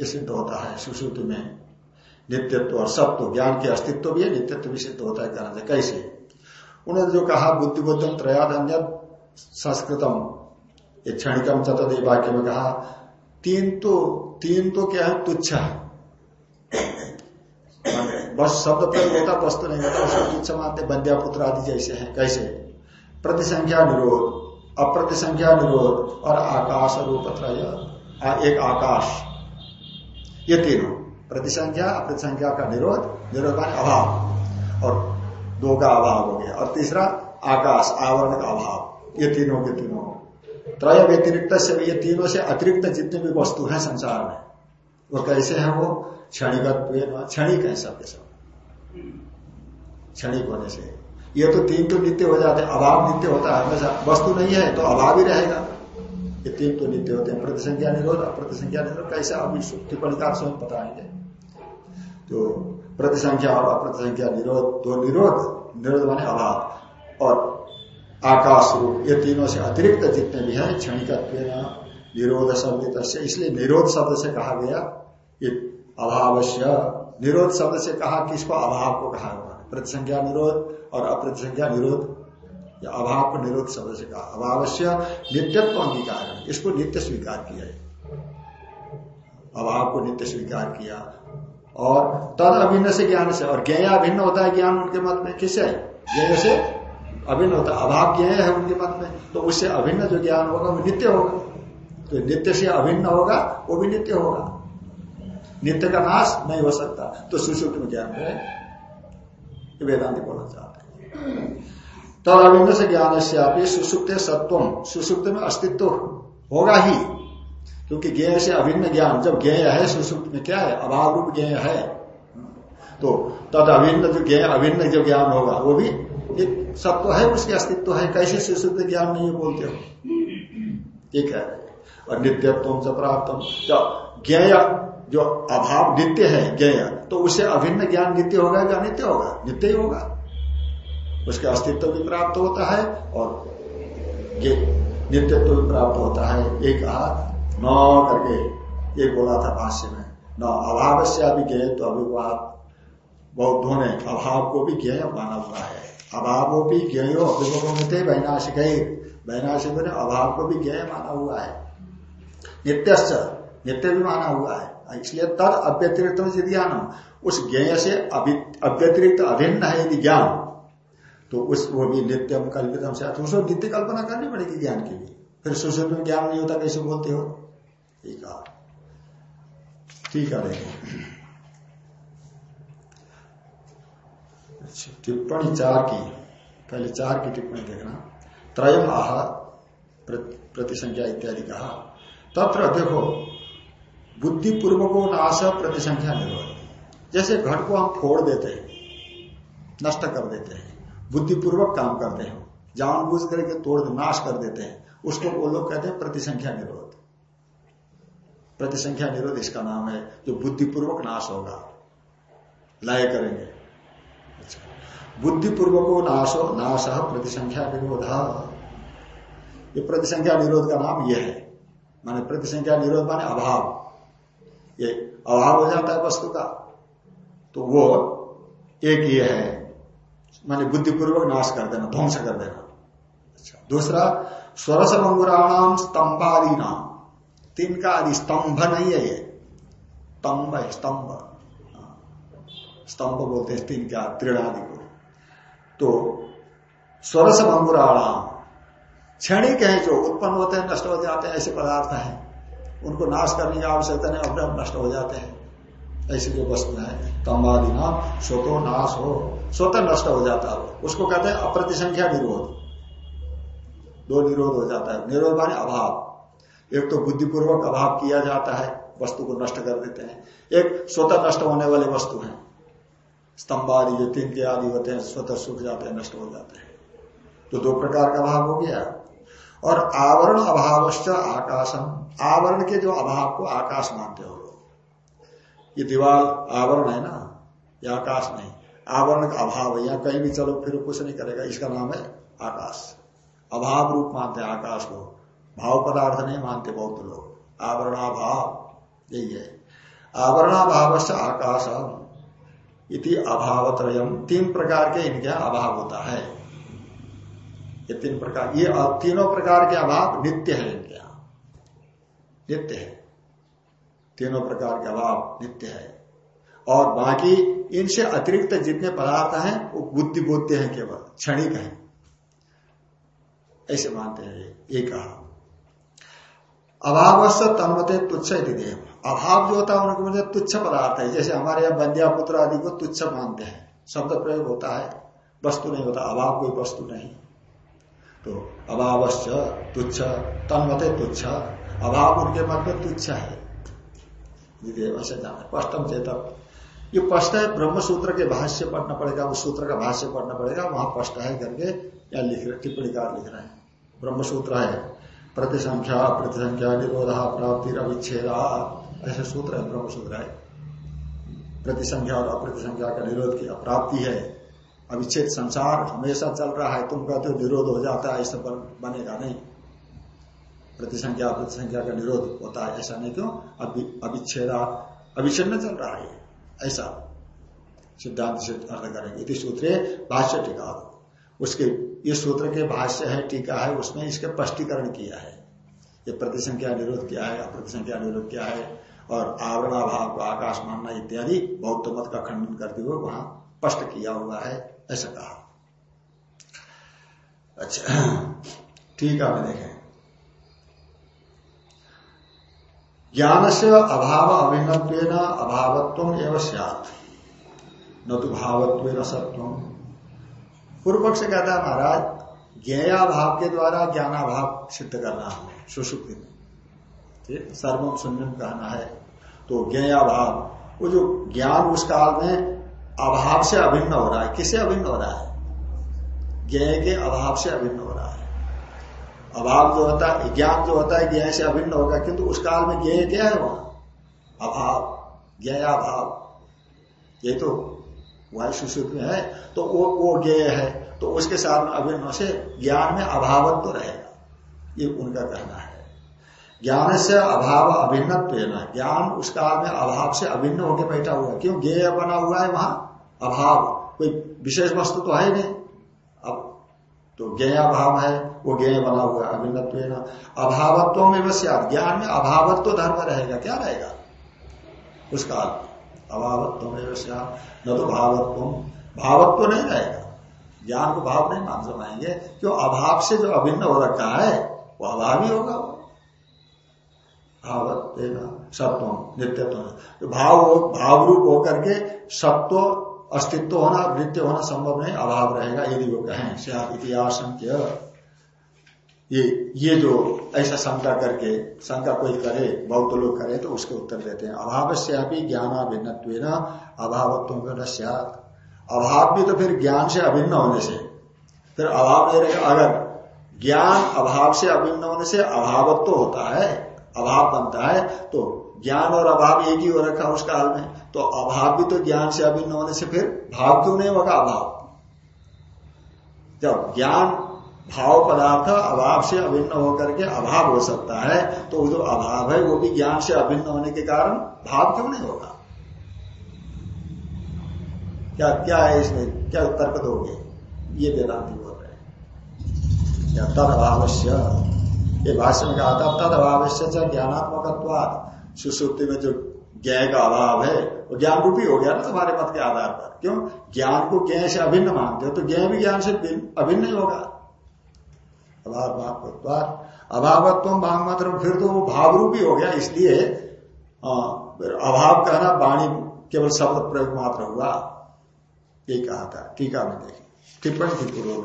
ये सिद्ध होता है सुसुप्ति में नित्यत्व और सत्व, ज्ञान के अस्तित्व भी है, नित्यत्व भी सिद्ध होता है कहना से। कैसे? उन्होंने जो कहा बुद्धिबुद्धम त्रयाद अन्य संस्कृतम ये क्षणिकम चतुर्थ वाक्य में कहा, तीन तो तीन तो क्या है? तुच्छ बस शब्द प्रयोग होता, वस्तु नहीं होता, उसको तुच्छ मानते, बंध्या पुत्र आदि जैसे हैं। कैसे? प्रतिसंख्या निरोध, अप्रतिसंख्या निरोध और आकाश रूप एक आकाश। ये तीनों। प्रतिसंख्या, अप्रतिसंख्या का निरोध निरोध अभाव। और दो का अभाव हो गया। और तीसरा, आकाश आवरण का अभाव। ये तीनों के तीनों। त्रय व्यतिरिक्त से ये तीनों से अतिरिक्त जितने भी वस्तु है संसार में, वो कैसे है वो? क्षणिक क्षणिक है सबके सब। क्षणिक होने से। ये तो तीन तो नित्य हो जाते हैं। अभाव नित्य होता है। हमेशा वस्तु नहीं है तो अभाव ही रहेगा। ये तीन तो नित्य होते हैं। प्रतिसंख्या निरोध, अप्रतिसंख्या निरोध कैसे अभी टिप्पणीकार स्वयं बताएँगे। तो प्रतिसंख्या और अप्रतिसंख्या निरोध तो निरोध। निरोध माने अभाव। और आकाश रूप ये तीनों से अतिरिक्त जितने भी हैं क्षणिक निरोध शब्द से इसलिए निरोध शब्द से कहा गया, ये अभावश्य। निरोध शब्द से कहा किसको? अभाव को कहा हुआ प्रतिसंख्या निरोध और अप्रतिसंख्या निरोध। या अभाव को निरोध शब्द से कहा। अभावश्य नित्यत्व अंगीकार। है इसको नित्य स्वीकार किया है। अभाव को नित्य स्वीकार किया। और तद अभिन्न से ज्ञान से। और ज्ञ अभिन्न होता है ज्ञान उनके मत में। किससे? ज्ञ से अभिन्न होता अभाव ज्ञ है उनके मत में तो उससे अभिन्न जो ज्ञान होगा वो नित्य होगा। तो नित्य से अभिन्न होगा, वो भी नित्य होगा। नित्य का नाश नहीं हो सकता तो सुश्रुत में ज्ञान है। वेदांति बोलना चाहते हैं। तद अभिन्न से ज्ञान से आप सुसुप्त सत्वम। सुसुप्त में अस्तित्व होगा ही, क्योंकि ज्ञ से अभिन्न ज्ञान, जब ज्ञेय है, सुसुप्त में क्या है? अभाव रूप ज्ञेय है। तो तद अभिन्न जो ज्ञ अभिन्न जो ज्ञान होगा, वो भी सत्व है, उसके अस्तित्व है। कैसे सुसुप्त ज्ञान नहीं है बोलते हो? ठीक है। और नित्यत्व से प्राप्त ज्ञेय, जो अभाव नित्य है, ज्ञेय तो उसे अभिन्न ज्ञान नित्य होगा या नित्य होगा? नित्य ही होगा। उसके अस्तित्व भी प्राप्त होता है और नित्यत्व भी प्राप्त होता है। एक कहा, न करके, ये बोला था भाष्य में, न अभाव से अभी ज्ञेय तो अभिवाद। बौद्धों ने अभाव को भी ज्ञेय माना हुआ है। अभाव भी ज्ञेयो अभिमुख थे वैनाशिक। वैनाशिक ने अभाव को भी ज्ञेय माना हुआ है। नित्यश्च, नित्य भी माना हुआ है। इसलिए तद अव्यतिरिक्त ज्ञान उस ज्ञ से अव्यतिरिक्त अभिन्न है यदि ज्ञान तो उस वो भी नित्यम कल्पितम से उसको नित्य कल्पना करनी पड़ेगी ज्ञान की भी फिर सुश्रुत में ज्ञान नहीं होता, कैसे बोलते हो? ठीक है। ठीक है देखो अच्छा, टिप्पणी चार की। पहले चार की टिप्पणी देखना। त्रयम आह प्रतिसंख्या इत्यादि कहा। तत्र देखो बुद्धि पूर्वको नाश प्रतिसंख्या निरोध जैसे घट को हम फोड़ देते हैं, नष्ट कर देते हैं, बुद्धिपूर्वक काम करते हैं जानबूझ करके तोड़, नाश कर देते हैं, उसको वो लोग कहते हैं प्रतिसंख्या निरोध प्रतिसंख्या निरोध इसका नाम है, जो बुद्धिपूर्वक नाश होगा, लय करेंगे। अच्छा बुद्धिपूर्वको नाशो, नाश प्रतिसंख्या निरोध ये प्रतिसंख्या निरोध का नाम यह है। माने प्रतिसंख्या निरोध माने अभाव। ये अभाव हो जाता है वस्तु का तो वो एक ये है। माने बुद्धिपूर्वक नाश कर देना, ध्वंस कर देना। अच्छा दूसरा स्वरस मंगुराणाम स्तंभादि नाम तीन का आदि स्तंभ नहीं है ये। स्तंभ स्तंभ। स्तंभ बोलते हैं तीन का त्रिणादि को। तो स्वरस मंगुराणाम क्षणिक है जो उत्पन्न होते हैं, नष्ट हो जाते हैं, ऐसे पदार्थ हैं। उनको नाश करने की आवश्यकता नहीं, अपने आप नष्ट हो जाते हैं। ऐसी जो वस्तु है तम्बादी नाम स्वतो नाश हो, स्वतः नष्ट हो जाता है। उसको कहते हैं अप्रतिसंख्या निरोध। दो निरोध हो जाता है। निरोध माने अभाव। एक तो बुद्धिपूर्वक अभाव किया जाता है, वस्तु को नष्ट कर देते हैं। एक स्वतः नष्ट होने वाली वस्तु है। स्तंभ आदि जो तीन के आदि होते हैं, स्वतः सूख जाते हैं, नष्ट हो जाते हैं। तो दो प्रकार का अभाव हो गया। और आवरण अभाव आकाशम। आवरण के जो अभाव को आकाश मानते हो लोग। ये दीवार आवरण है ना? ये आकाश नहीं। आवरण का अभाव है। यहाँ कहीं भी चलो, फिर कुछ नहीं करेगा। इसका नाम है आकाश। अभाव रूप मानते हैं आकाश को। भाव पदार्थ नहीं मानते बहुत लोग। आवरणाभाव, यही है। आवरणाभाव से आकाश इति अभावत्रयम। तीन प्रकार के इनके अभाव होता है। ये तीन प्रकार ये तीनों प्रकार के अभाव नित्य है इनके यहाँ। नित्य है। तीनों प्रकार के अभाव नित्य है। और बाकी इनसे अतिरिक्त जितने पदार्थ हैं, वो बुद्धि बोधते हैं केवल, क्षणिक है। ऐसे मानते हैं ये कहा। अभाव से तन्मते तुच्छ देव। अभाव जो होता है उनके मुझे तुच्छ पदार्थ है। जैसे हमारे यहाँ बंदिया पुत्र आदि को तुच्छ मानते हैं। शब्द प्रयोग होता है, वस्तु नहीं होता, अभाव कोई वस्तु नहीं। तो अभावश्य तुच्छ, तन्मते तुच्छ, अभाव उनके मत में तुच्छ है। स्पष्टम चेतक ये स्पष्ट है ब्रह्म सूत्र के भाष्य पढ़ना पड़ेगा, उस सूत्र का भाष्य पढ़ना पड़ेगा, वहाँ स्पष्ट है करके या लिख रहे, टिप्पणीकार लिख रहे हैं। ब्रह्म सूत्र है। प्रतिसंख्या प्रतिसंख्या, निरोधा, प्राप्ति अविच्छेदा ऐसे सूत्र है ब्रह्म सूत्र है प्रतिसंख्या और अप्रतिसंख्या का निरोध की अप्राप्ति है। अविच्छेद संसार हमेशा चल रहा है। तुम कहते हो निरोध हो जाता है ऐसा बनेगा नहीं। प्रतिसंख्या प्रतिसंख्या का निरोध होता है, ऐसा नहीं क्यों? अविच्छेदा अविच्छिन्न चल रहा है। ऐसा सिद्धांत से अर्थ करेंगे। इस सूत्र भाष्य टीका। उसके, ये सूत्र के भाष्य है, टीका है, उसमें इसके स्पष्टीकरण किया है। ये प्रतिसंख्या निरोध क्या है अप्रतिसंख्या निरोध क्या है, और आवरणाभाव को आकाश मानना इत्यादि बौद्ध मत का खंडन करते हुए वहाँ स्पष्ट किया हुआ है, ऐसा कहा। अच्छा ठीक है देखें। ज्ञान से अभाव अभिन्न अभावत्व एवं सियात। न तो भावत्व न सत्व पूर्व पक्ष कहता है महाराज ज्ञा भाव के द्वारा ज्ञानाभाव सिद्ध करना हमें। सुसुप्ति में। सर्वम शून्यम कहना है। तो ज्ञा भाव वो जो ज्ञान उस काल में अभाव से अभिन्न हो रहा है। किसे अभिन्न हो रहा है? ज्ञ के अभाव से अभिन्न हो रहा है। अभाव जो होता है, ज्ञान जो होता है ज्ञ से अभिन्न होगा। किंतु उस काल में ज्ञ क्या है वहाँ? अभाव। ज्ञाभाव ये तो वह सुश्रुत में है। तो वो वो ज्ञ है। तो उसके साथ में अभिन्न से ज्ञान में अभावत्व तो रहेगा। ये उनका कहना है। ज्ञान से अभाव अभिन्न ज्ञान उस काल में अभाव से अभिन्न होकर बैठा हुआ क्यों? ज्ञ बना हुआ है वहाँ अभाव। कोई विशेष वस्तु तो है नहीं। अब तो ज्ञा भाव है, वो ज्ञ बना हुआ है अभिन्न अभावत्व में बस ज्ञान में अभावत्व धर्म रहेगा। क्या रहेगा? उस काल अभावत्व में न तो भावत्व। भावत्व नहीं रहेगा। ज्ञान को भाव नहीं मान समाएँगे। क्यों? अभाव से जो अभिन्न हो रखा है वो अभाव ही होगा वो। भावत्व सत्व नित्यत्व भाव भाव रूप होकर के सत्व अस्तित्व होना, नित्य होना संभव नहीं, अभाव रहेगा यदि वो कहें इतिहास ये ये जो ऐसा शंका करके, शंका कोई करे, बहुत लोग करे तो उसके उत्तर देते हैं। अभाव से अभी ज्ञानाभिन्न अभावत्व अभाव भी तो फिर ज्ञान से अभिन्न होने से। फिर अभाव नहीं रहेगा, अगर ज्ञान अभाव से अभिन्न होने से अभावत्व होता है, अभाव बनता है तो ज्ञान और अभाव एक ही हो रखा उस काल में। तो अभाव भी तो ज्ञान से अभिन्न होने से फिर भाव क्यों नहीं होगा? अभाव। जब ज्ञान भाव पदार्थ अभाव से अभिन्न होकर के अभाव हो सकता है तो जो अभाव है वो भी ज्ञान से अभिन्न होने के कारण भाव क्यों नहीं होगा? क्या क्या है इसमें? क्या तर्क दोगे ये वेदांति बोल तद अभावश्य ये भाष्य में कहा था तद अभावश्य ज्ञानात्मक सुसुप्ति में जो ज्ञ का अभाव है, वो ज्ञान रूपी हो गया ना तुम्हारे मत के आधार पर। क्यों? ज्ञान को ज्ञ से अभिन्न मानते हो तो ज्ञ भी ज्ञान से अभिन्न ही होगा। अभाव अभावत्व भाग मात्र फिर तो वो भाव रूपी हो गया, इसलिए अभाव कहना वाणी केवल शब्द प्रयोग मात्र हुआ। ये कहा था, टीका में देखिए। टिप्पणी थी पूर्व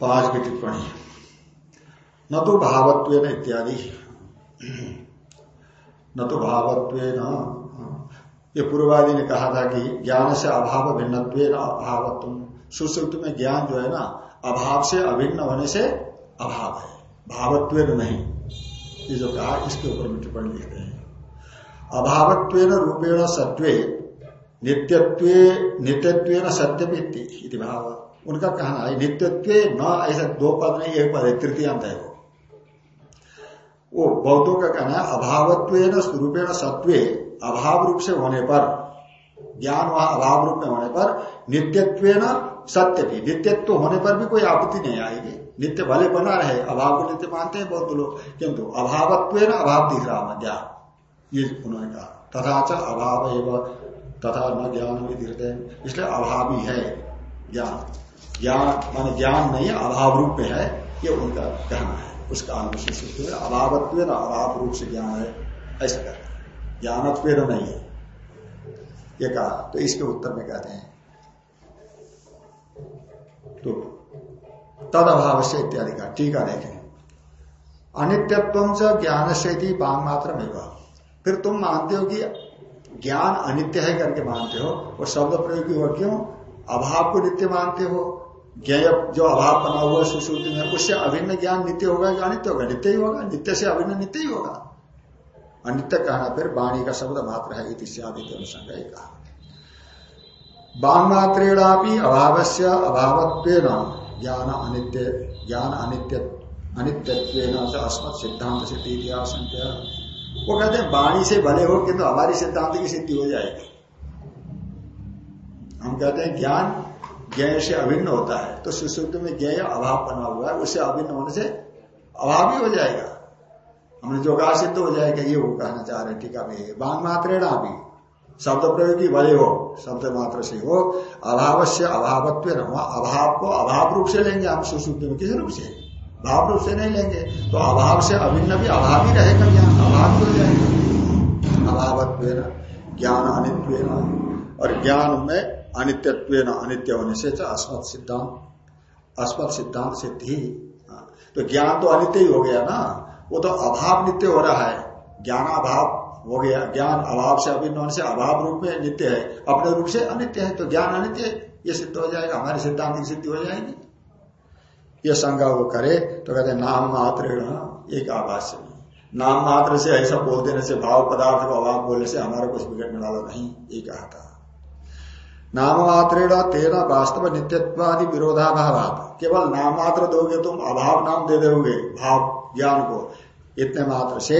पाँच की टिप्पणी न तो भावत्व इत्यादि। न तो भावत्व ये पूर्वादि ने कहा था कि ज्ञान से अभाव भिन्नत्व अभावत्व। सुश्रुत में ज्ञान जो है ना, अभाव से अभिन्न होने से अभाव है। भावत्व नहीं। ये जो कहा, इसके ऊपर में टिप्पणी लिखते हैं। अभावत्व रूपेण सत्वे, नित्यत्व नित्यत्व सत्य भाव। उनका कहना है, नित्यत्व न ऐसा दो पद नहीं, एक पद है तृतीयांत है वो। वो बौद्धों का कहना है अभावत्व रूपेण सत्वे, अभाव रूप से होने पर, ज्ञान वहाँ अभाव रूप में होने पर नित्यत्व सत्य भी नित्यत्व होने पर भी कोई आपत्ति नहीं आएगी। नित्य भले बना रहे, अभाव को नित्य मानते हैं बौद्ध लोग, किंतु अभावत्व अभाव दिख रहा ज्ञान। ये उन्होंने कहा। तथा अभाव एवं, तथा न ज्ञान भी हृदय इसलिए अभाव है। ज्ञान ज्ञान, मान ज्ञान नहीं अभाव रूप में है, ये उनका कहना है। उसका अनुसूचित अभावत्व अभाव रूप से ज्ञान है, ऐसा कहते हैं। ज्ञानत्व नहीं है। ये कहा तो इसके उत्तर में कहते हैं। तो तद अभाव से इत्यादि का टीका देखें। अनित्यत्व से ज्ञान से बांग मात्र में फिर तुम मानते हो कि ज्ञान अनित्य है करके मानते हो और शब्द प्रयोग हुआ क्यों? अभाव को नित्य मानते हो ज्ञ जो अभाव बना हुआ सुश्रुति में उससे अभिन्न ज्ञान नित्य होगा या अनित्य होगा? नित्य ही होगा, नित्य से अभिन्न नित्य ही होगा। अनित्य कहना फिर वाणी का शब्द मात्र है इत्यादि अनुसंग कहा। अभाव से अभावत्व ज्ञान अनित्य ज्ञान अनित्य अनित्यत्व अस्मत् सिद्धांत सिद्धि इतिहास वो कहते हैं, वाणी से भले हो किंतु तो हमारी सिद्धांत की सिद्धि हो जाएगी। हम कहते हैं ज्ञान ज्ञ से अभिन्न होता है। तो सुश्रुति में ज्ञ अभाव बना हुआ है उससे अभिन्न होने से अभाव ही हो जाएगा। हमने जो कहा सिद्ध हो जाएगा, ये वो कहना चाह रहे हैं टीका में बांग मात्रेणा भी शब्द प्रयोग की भले हो, शब्द मात्र से हो, अभाव से अभावत्व अभाव को अभाव रूप से लेंगे हम सुश्रुति में, किस रूप से? भाव रूप से नहीं लेंगे। तो अभाव से अभिन्न भी अभाव ही रहेगा ज्ञान, अभाव हो जाएगा। अभावत्व ज्ञान अनित्व और ज्ञान में अनित्यत्व अनित्य होने से अस्मत् सिद्धांत अस्मत् सिद्धांत सिद्धि। हाँ, तो ज्ञान तो अनित्य ही हो गया ना? वो तो अभाव नित्य हो रहा है। ज्ञान अभाव हो गया। ज्ञान अभाव से अभिन्न से अभाव रूप में नित्य है। अपने रूप से अनित्य है तो ज्ञान अनित्य ये सिद्ध हो जाएगा हमारे सिद्धांत की सिद्धि हो जाएगी। ये संज्ञा वो करे तो कहते नाम मात्र एक आवास नाम मात्र से ऐसा बोल देने से भाव पदार्थ को अभाव बोलने से हमारा कुछ बिगड़ने वाला नहीं। ये कहा था। नाम मात्र तेना वास्तव नित्यत्वादि विरोधाभाव केवल नाम मात्र दोगे तुम अभाव नाम दे दोगे, भाव, ज्ञान को। इतने मात्र से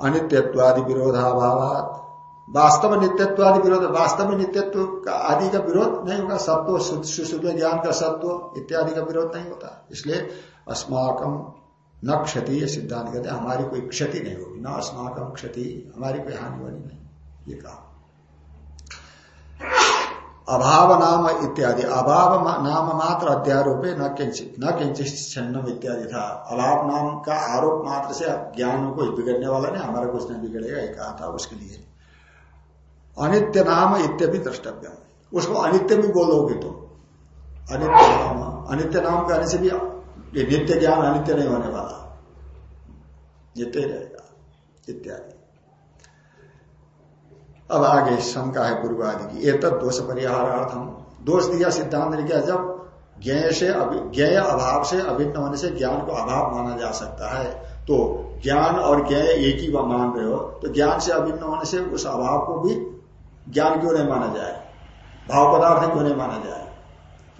अनित्यत्वादि विरोधाभावात। वास्तव नित्यत्वादि विरोध वास्तव में नित्यत्व का आदि का विरोध नहीं होगा, सत्व सुशुद्ध ज्ञान का सत्व इत्यादि का विरोध नहीं होता। इसलिए अस्माकम न क्षति ये सिद्धांत कहते हमारी कोई क्षति नहीं होगी, न अस्माकम क्षति, हमारी कोई हानि वाली नहीं, ये कहा। अभाव नाम इत्यादि। अभाव नाम मात्र अध्यारोपे न किंचित न किंचित छन्नम इत्यादि था। अभाव नाम का आरोप मात्र से ज्ञान को बिगड़ने वाला नहीं, हमारा कुछ नहीं बिगड़ेगा एक कहा था उसके लिए। अनित्य नाम इत्य भी द्रष्टव्य उसको अनित्य भी बोलोगे तो। अनित्य नाम अनित्य नाम कहने से भी नित्य ज्ञान अनित्य नहीं होने वाला। नित्य रहेगा। इत्यादि। अब आगे शंका है पूर्वादि की। एक दोष परिहारार्थम दोष दिया सिद्धांत ने किया? जब ज्ञ से ज्ञ अभाव से अभिन्न होने से ज्ञान को अभाव माना जा सकता है। तो ज्ञान और ज्ञ एक ही मान रहे हो तो ज्ञान से अभिन्न होने से उस अभाव को भी ज्ञान क्यों नहीं माना जाए? भाव पदार्थ क्यों नहीं माना जाए?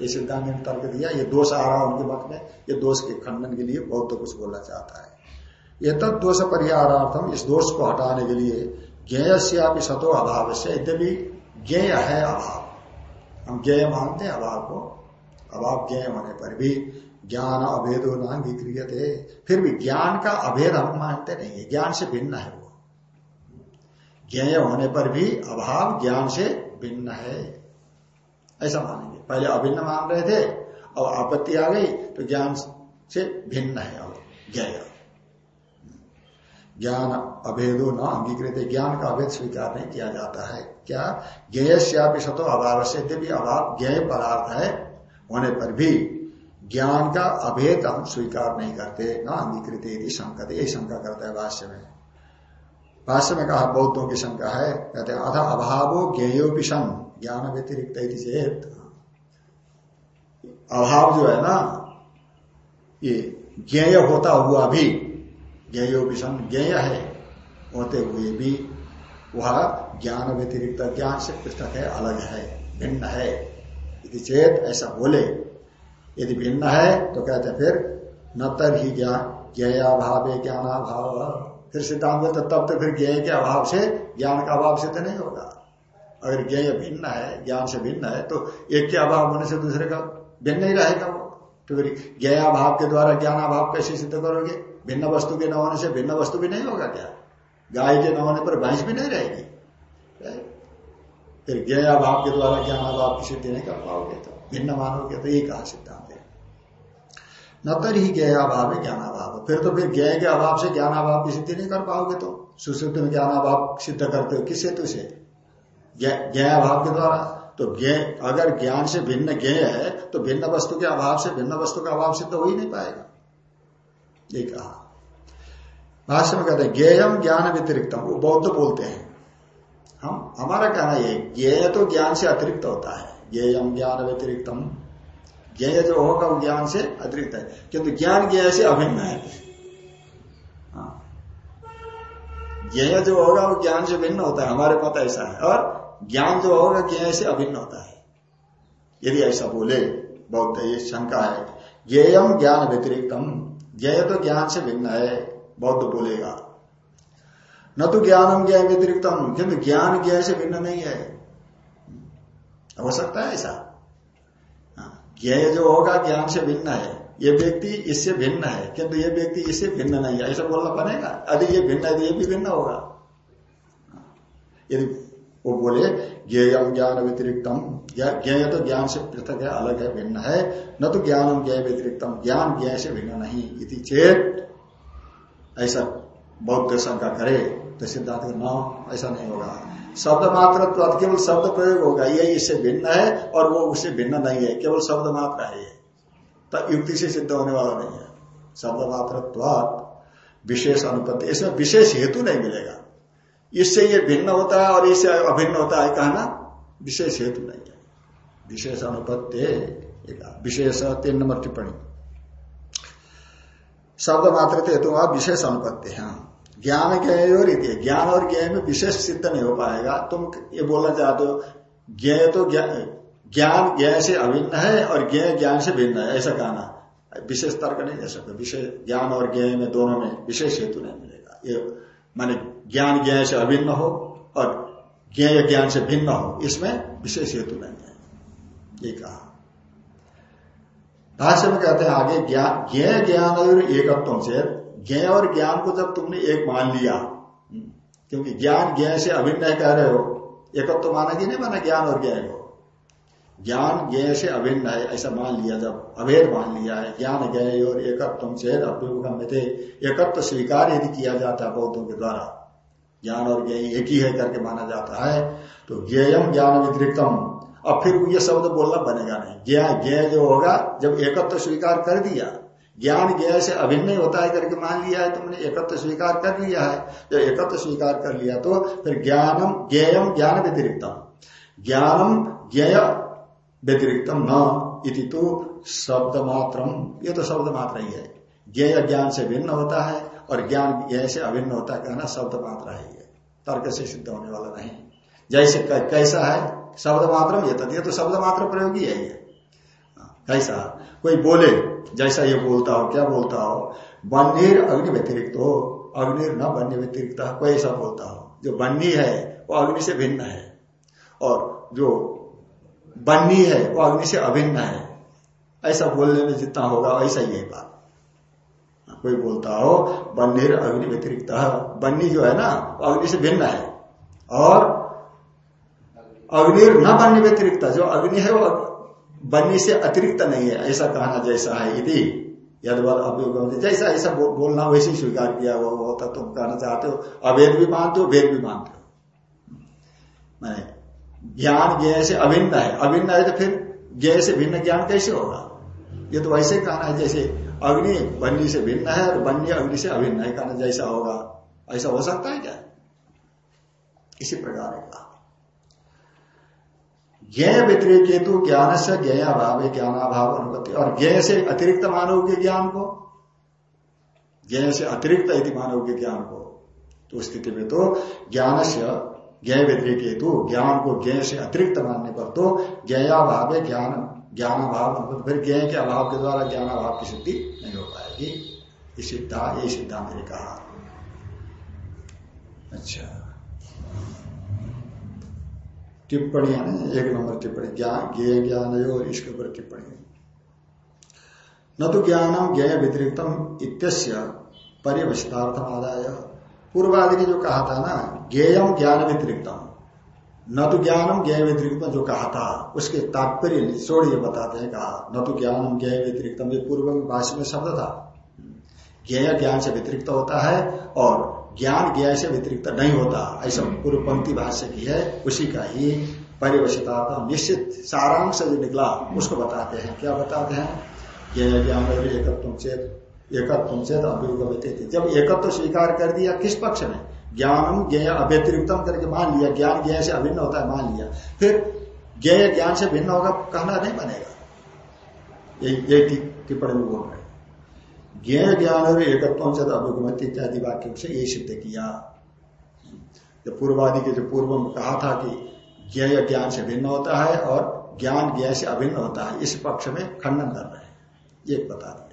ये सिद्धांत ने तर्क दिया। ये दोष आ रहा उनके मत में। ये दोष के खंडन के लिए बहुत तो कुछ बोलना चाहता है। ये तब दोष परिहारार्थम इस दोष को हटाने के लिए ज्ञेय से आप सतो अभाव से यद्यपि ज्ञेय है अभाव। हम ज्ञेय मानते हैं अभाव को। अभाव ज्ञ होने पर भी ज्ञान अभेदो नाम विक्रिय थे फिर भी ज्ञान का अभेद हम मानते नहीं है। ज्ञान से भिन्न है वो। ज्ञेय होने पर भी अभाव ज्ञान से भिन्न है। ऐसा मानेंगे। पहले अभिन्न मान रहे थे और आपत्ति आ गई तो ज्ञान से भिन्न है अब ज्ञेय। ज्ञान अभेदो न अंगीकृत, ज्ञान का अभेद स्वीकार नहीं किया जाता है। क्या? ज्ञेय सतो अभाव से भी अभाव, ज्ञेय पदार्थ है। होने पर भी ज्ञान का अभेद हम स्वीकार नहीं करते, न अंगीकृत यदि शंका। यही शंका करता है भाष्य में। भाष्य में कहा, बौद्धों की शंका है। कहते अथा अभावो ज्ञेयो भी ज्ञान व्यतिरिक्त चेत। अभाव जो है ना, ये ज्ञेय होता हुआ भी ज्ञेयो विषम ज्ञेय है। होते हुए भी वह ज्ञान व्यतिरिक्त, ज्ञान से पृथक है, अलग है, भिन्न है। यदि चेत ऐसा बोले, यदि भिन्न है तो कहते फिर, न तर ही ज्ञान ज्ञाभाव ज्ञानाभाव। फिर सिद्धांत बोलते तब तो फिर ज्ञ के अभाव से, ज्ञान का अभाव से तो नहीं होगा। अगर ज्ञ भिन्न है, ज्ञान से भिन्न है तो एक के अभाव होने से दूसरे का भिन्न ही रहेगा वो। तो फिर ज्ञाभाव के द्वारा ज्ञानाभाव कैसे सिद्ध करोगे? भिन्न वस्तु के न होने से भिन्न वस्तु भी नहीं होगा क्या? गाय के न होने पर भैंस भी नहीं रहेगी। फिर ज्ञा भाव के द्वारा ज्ञान अभाव की सिद्धि नहीं कर पाओगे तो। भिन्न मानोगे तो ये कहा सिद्धांत है? न तर ही ज्ञाभाव है ज्ञानाभाव फिर तो फिर ज्ञ के अभाव से ज्ञानाभाव की सिद्धि नहीं कर पाओगे तो। सुश्रुत में ज्ञानाभाव सिद्ध करते हो किस हेतु से? ज्ञाभाव के द्वारा। तो अगर ज्ञान से भिन्न ज्ञ है तो भिन्न वस्तु के अभाव से, भिन्न वस्तु का अभाव सिद्ध हो ही नहीं पाएगा। ये कहा। भाष्य में कहते हैं ज्ञेयम ज्ञान व्यतिरिक्तम। वो बौद्ध बोलते हैं। हम, हमारा कहना ये, ज्ञेय तो ज्ञान से अतिरिक्त होता है। ज्ञेयम ज्ञान व्यतिरिक्तम। ज्ञेय जो होगा, वो ज्ञान से अतिरिक्त है। किंतु ज्ञान ज्ञेय से अभिन्न है। हाँ। ज्ञेय जो होगा, वो ज्ञान से भिन्न होता है। हमारे मत ऐसा है। और ज्ञान जो होगा, ज्ञेय से अभिन्न होता है। यदि ऐसा बोले। बौद्ध, ये शंका है। ज्ञेयम ज्ञान व्यतिरिक्तम। ज्ञ तो ज्ञान से भिन्न है बौद्ध बोलेगा। न तो ज्ञानम ज्ञ व्यतिरिक्तम किंतु ज्ञान ज्ञ से भिन्न नहीं है। हो सकता है ऐसा? हाँ, ज्ञ जो होगा ज्ञान से भिन्न है। ये व्यक्ति इससे भिन्न है किंतु ये व्यक्ति इससे भिन्न नहीं है। ऐसा बोलना बनेगा यदि ये भिन्न है तो ये भी भिन्न होगा। हाँ, यदि वो बोले ज्ञेयम ज्ञान व्यतिरिक्तम ज्ञेय तो ज्ञान से पृथक है अलग है भिन्न है। न तो ज्ञानम ज्ञ व्यतिरिक्तम ज्ञान ज्ञ से भिन्न नहीं इति चेत ऐसा बौद्ध शंका करे तो सिद्धांत न ऐसा नहीं होगा। शब्द मात्र तो केवल शब्द प्रयोग होगा। ये इससे भिन्न है और वो उससे भिन्न नहीं है। केवल शब्द मात्र है ये। तो युक्ति से सिद्ध होने वाला नहीं है। शब्द मात्र विशेष अनुपत्ति इसमें विशेष हेतु नहीं मिलेगा। इससे ये भिन्न होता है और इससे अभिन्न होता है कहना विशेष हेतु नहीं है। विशेष अनुपत्य विशेष तीन नंबर टिप्पणी। शब्द मात्र हेतु विशेष अनुपत्य है। ज्ञान ज्ञ और ज्ञान और ज्ञ में विशेष सिद्ध नहीं हो पाएगा। तुम ये बोलना चाहते हो ज्ञ तो ज्ञान ज्ञ से अभिन्न है और ज्ञ ज्ञान से भिन्न है, ऐसा कहना। विशेष तर्क नहीं दे सकते। विशेष ज्ञान और ज्ञ में दोनों में विशेष हेतु नहीं मिलेगा। ये माने ज्ञान ज्ञान से अभिन्न हो और ज्ञेय ज्ञान से भिन्न हो, इसमें विशेष हेतु नहीं है ये कहा। भाष्य में कहते हैं, आगे ज्ञान ज्ञ ज्ञान और एकत्व से ज्ञ और ज्ञान को जब तुमने एक मान लिया, क्योंकि ज्ञान ज्ञ से अभिन्न कह रहे हो, एकत्व माना कि नहीं माना ज्ञान और ज्ञ को ज्ञान ज्ञ से अभिन्न है, ऐसा मान लिया, जब अभेद मान लिया है, ज्ञान ज्ञ और एकत्व से अभ्युगम थे एकत्व स्वीकार यदि किया जाता है बौद्धों के द्वारा, ज्ञान और ज्ञ एक ही है करके माना जाता है तो ज्ञेयम ज्ञान व्यतिरिक्तम अब फिर ये शब्द बोलना बनेगा नहीं। ज्ञ ज्ञ जो होगा, जब एकत्व स्वीकार कर दिया, ज्ञान ज्ञ से अभिन्न होता है करके मान लिया है तुमने एकत्व स्वीकार कर लिया है। जब एकत्व स्वीकार कर लिया तो फिर ज्ञानम ज्ञेयम ज्ञान व्यतिरिक्तम ज्ञानम ज्ञेय व्यतिरिक्तम न इति तो शब्द मात्रम ये तो शब्द मात्र ही है। ज्ञेय ज्ञान से भिन्न होता है और ज्ञान ज्ञ से अभिन्न होता है कहना शब्द मात्र है। ये तर्क से सिद्ध होने वाला नहीं। जैसे कैसा है? शब्द मात्र ये तो, तो शब्द मात्र प्रयोगी है ये। हाँ, कैसा? कोई बोले जैसा ये बोलता हो क्या बोलता हो? बन्नीर अग्नि व्यतिरिक्त हो। अग्निर न बन्य व्यतिरिक्त कोई ऐसा बोलता हो। जो बन्नी है वो अग्नि से भिन्न है। और जो बन्नी है वो अग्नि से अभिन्न है। ऐसा बोलने में जितना होगा वैसा ही बात। कोई बोलता हो बन्नी अग्नि व्यतिरिक्त बन्नी जो है ना अग्नि से भिन्न है। और अग्नि न बन्नी व्यतिरिक्त जो अग्नि है वो बन्नी से अतिरिक्त नहीं है ऐसा कहना जैसा है यदि। यदवत अभियोग जैसा ऐसा बो, बोलना वैसे ही स्वीकार किया वो होता तुम कहना चाहते हो अवेद भी मानते हो वेद भी मानते हो। मैंने ज्ञान ज्ञ से अभिन्न है। अभिन्न है तो फिर ज्ञ से भिन्न ज्ञान कैसे होगा? ये तो वैसे कहना है, जैसे अग्नि बन्नी से भिन्न है और बन्नी अग्नि से अभिन्न है कहना जैसा होगा। ऐसा हो सकता है क्या? इसी प्रकार कहा ज्ञ व्यतिरिक हेतु ज्ञान से ज्ञाभाव है ज्ञानाभाव अनुपत्ति। और ज्ञ से अतिरिक्त मानव के ज्ञान को? ज्ञ से अतिरिक्त यदि मानव के ज्ञान को। तो स्थिति में तो ज्ञान से ज्ञ व्यतिरिक हेतु ज्ञान को ज्ञ से अतिरिक्त मानने पर तो ज्ञाभाव है ज्ञान, ज्ञानाभाव फिर ज्ञ के अभाव के द्वारा ज्ञानाभाव की सिद्धि नहीं हो पाएगी। ये सिद्धांत ये सिद्धांत ने कहा। अच्छा। टिप्पणी है, एक नंबर टिप्पणी ज्ञान ज्ञ ज्ञान और इसके ऊपर टिप्पणी। न तो ज्ञानम ज्ञ व्यतिरिक्तम इत्यस्य पर्यवस्तार्थम आदाय पूर्वादि ने जो कहा था ना, ज्ञेयम ज्ञान व्यतिरिक्तम। न तो ज्ञानम ज्ञ व्यतिरिक्तम जो कहा था, उसके तात्पर्य निचोड़ ये बताते हैं, कहा, न तो ज्ञानम ज्ञ व्यतिरिक्तम, ये पूर्व भाषा में शब्द था। ज्ञेय ज्ञान से व्यतिरिक्त होता है और ज्ञान ज्ञान से व्यतिरिक्त नहीं होता, ऐसा पूर्व पंक्ति भाष्य की है, उसी का ही परिवशिता निश्चित सारांश जो निकला, उसको बताते हैं। क्या बताते हैं? ज्ञ ज्ञान एकत्व चेत। एकत्व चेत अभियोग जब एकत्व स्वीकार कर दिया, किस पक्ष में? ज्ञानम ज्ञ अव्यतिरिक्तम करके मान लिया। ज्ञान ज्ञ से अभिन्न होता है, मान लिया। फिर ज्ञ ज्ञान से भिन्न होगा, कहना नहीं बनेगा। यही टिप्पणी में बोल रहे ज्ञ ज्ञान और एकत्व से अभिगमत इत्यादि वाक्यों से ये सिद्ध किया। जो पूर्वादि के जो पूर्व में कहा था कि ज्ञ ज्ञान से भिन्न होता है और ज्ञान ज्ञ से अभिन्न होता है, इस पक्ष में खंडन कर रहे हैं। ये बता दिया।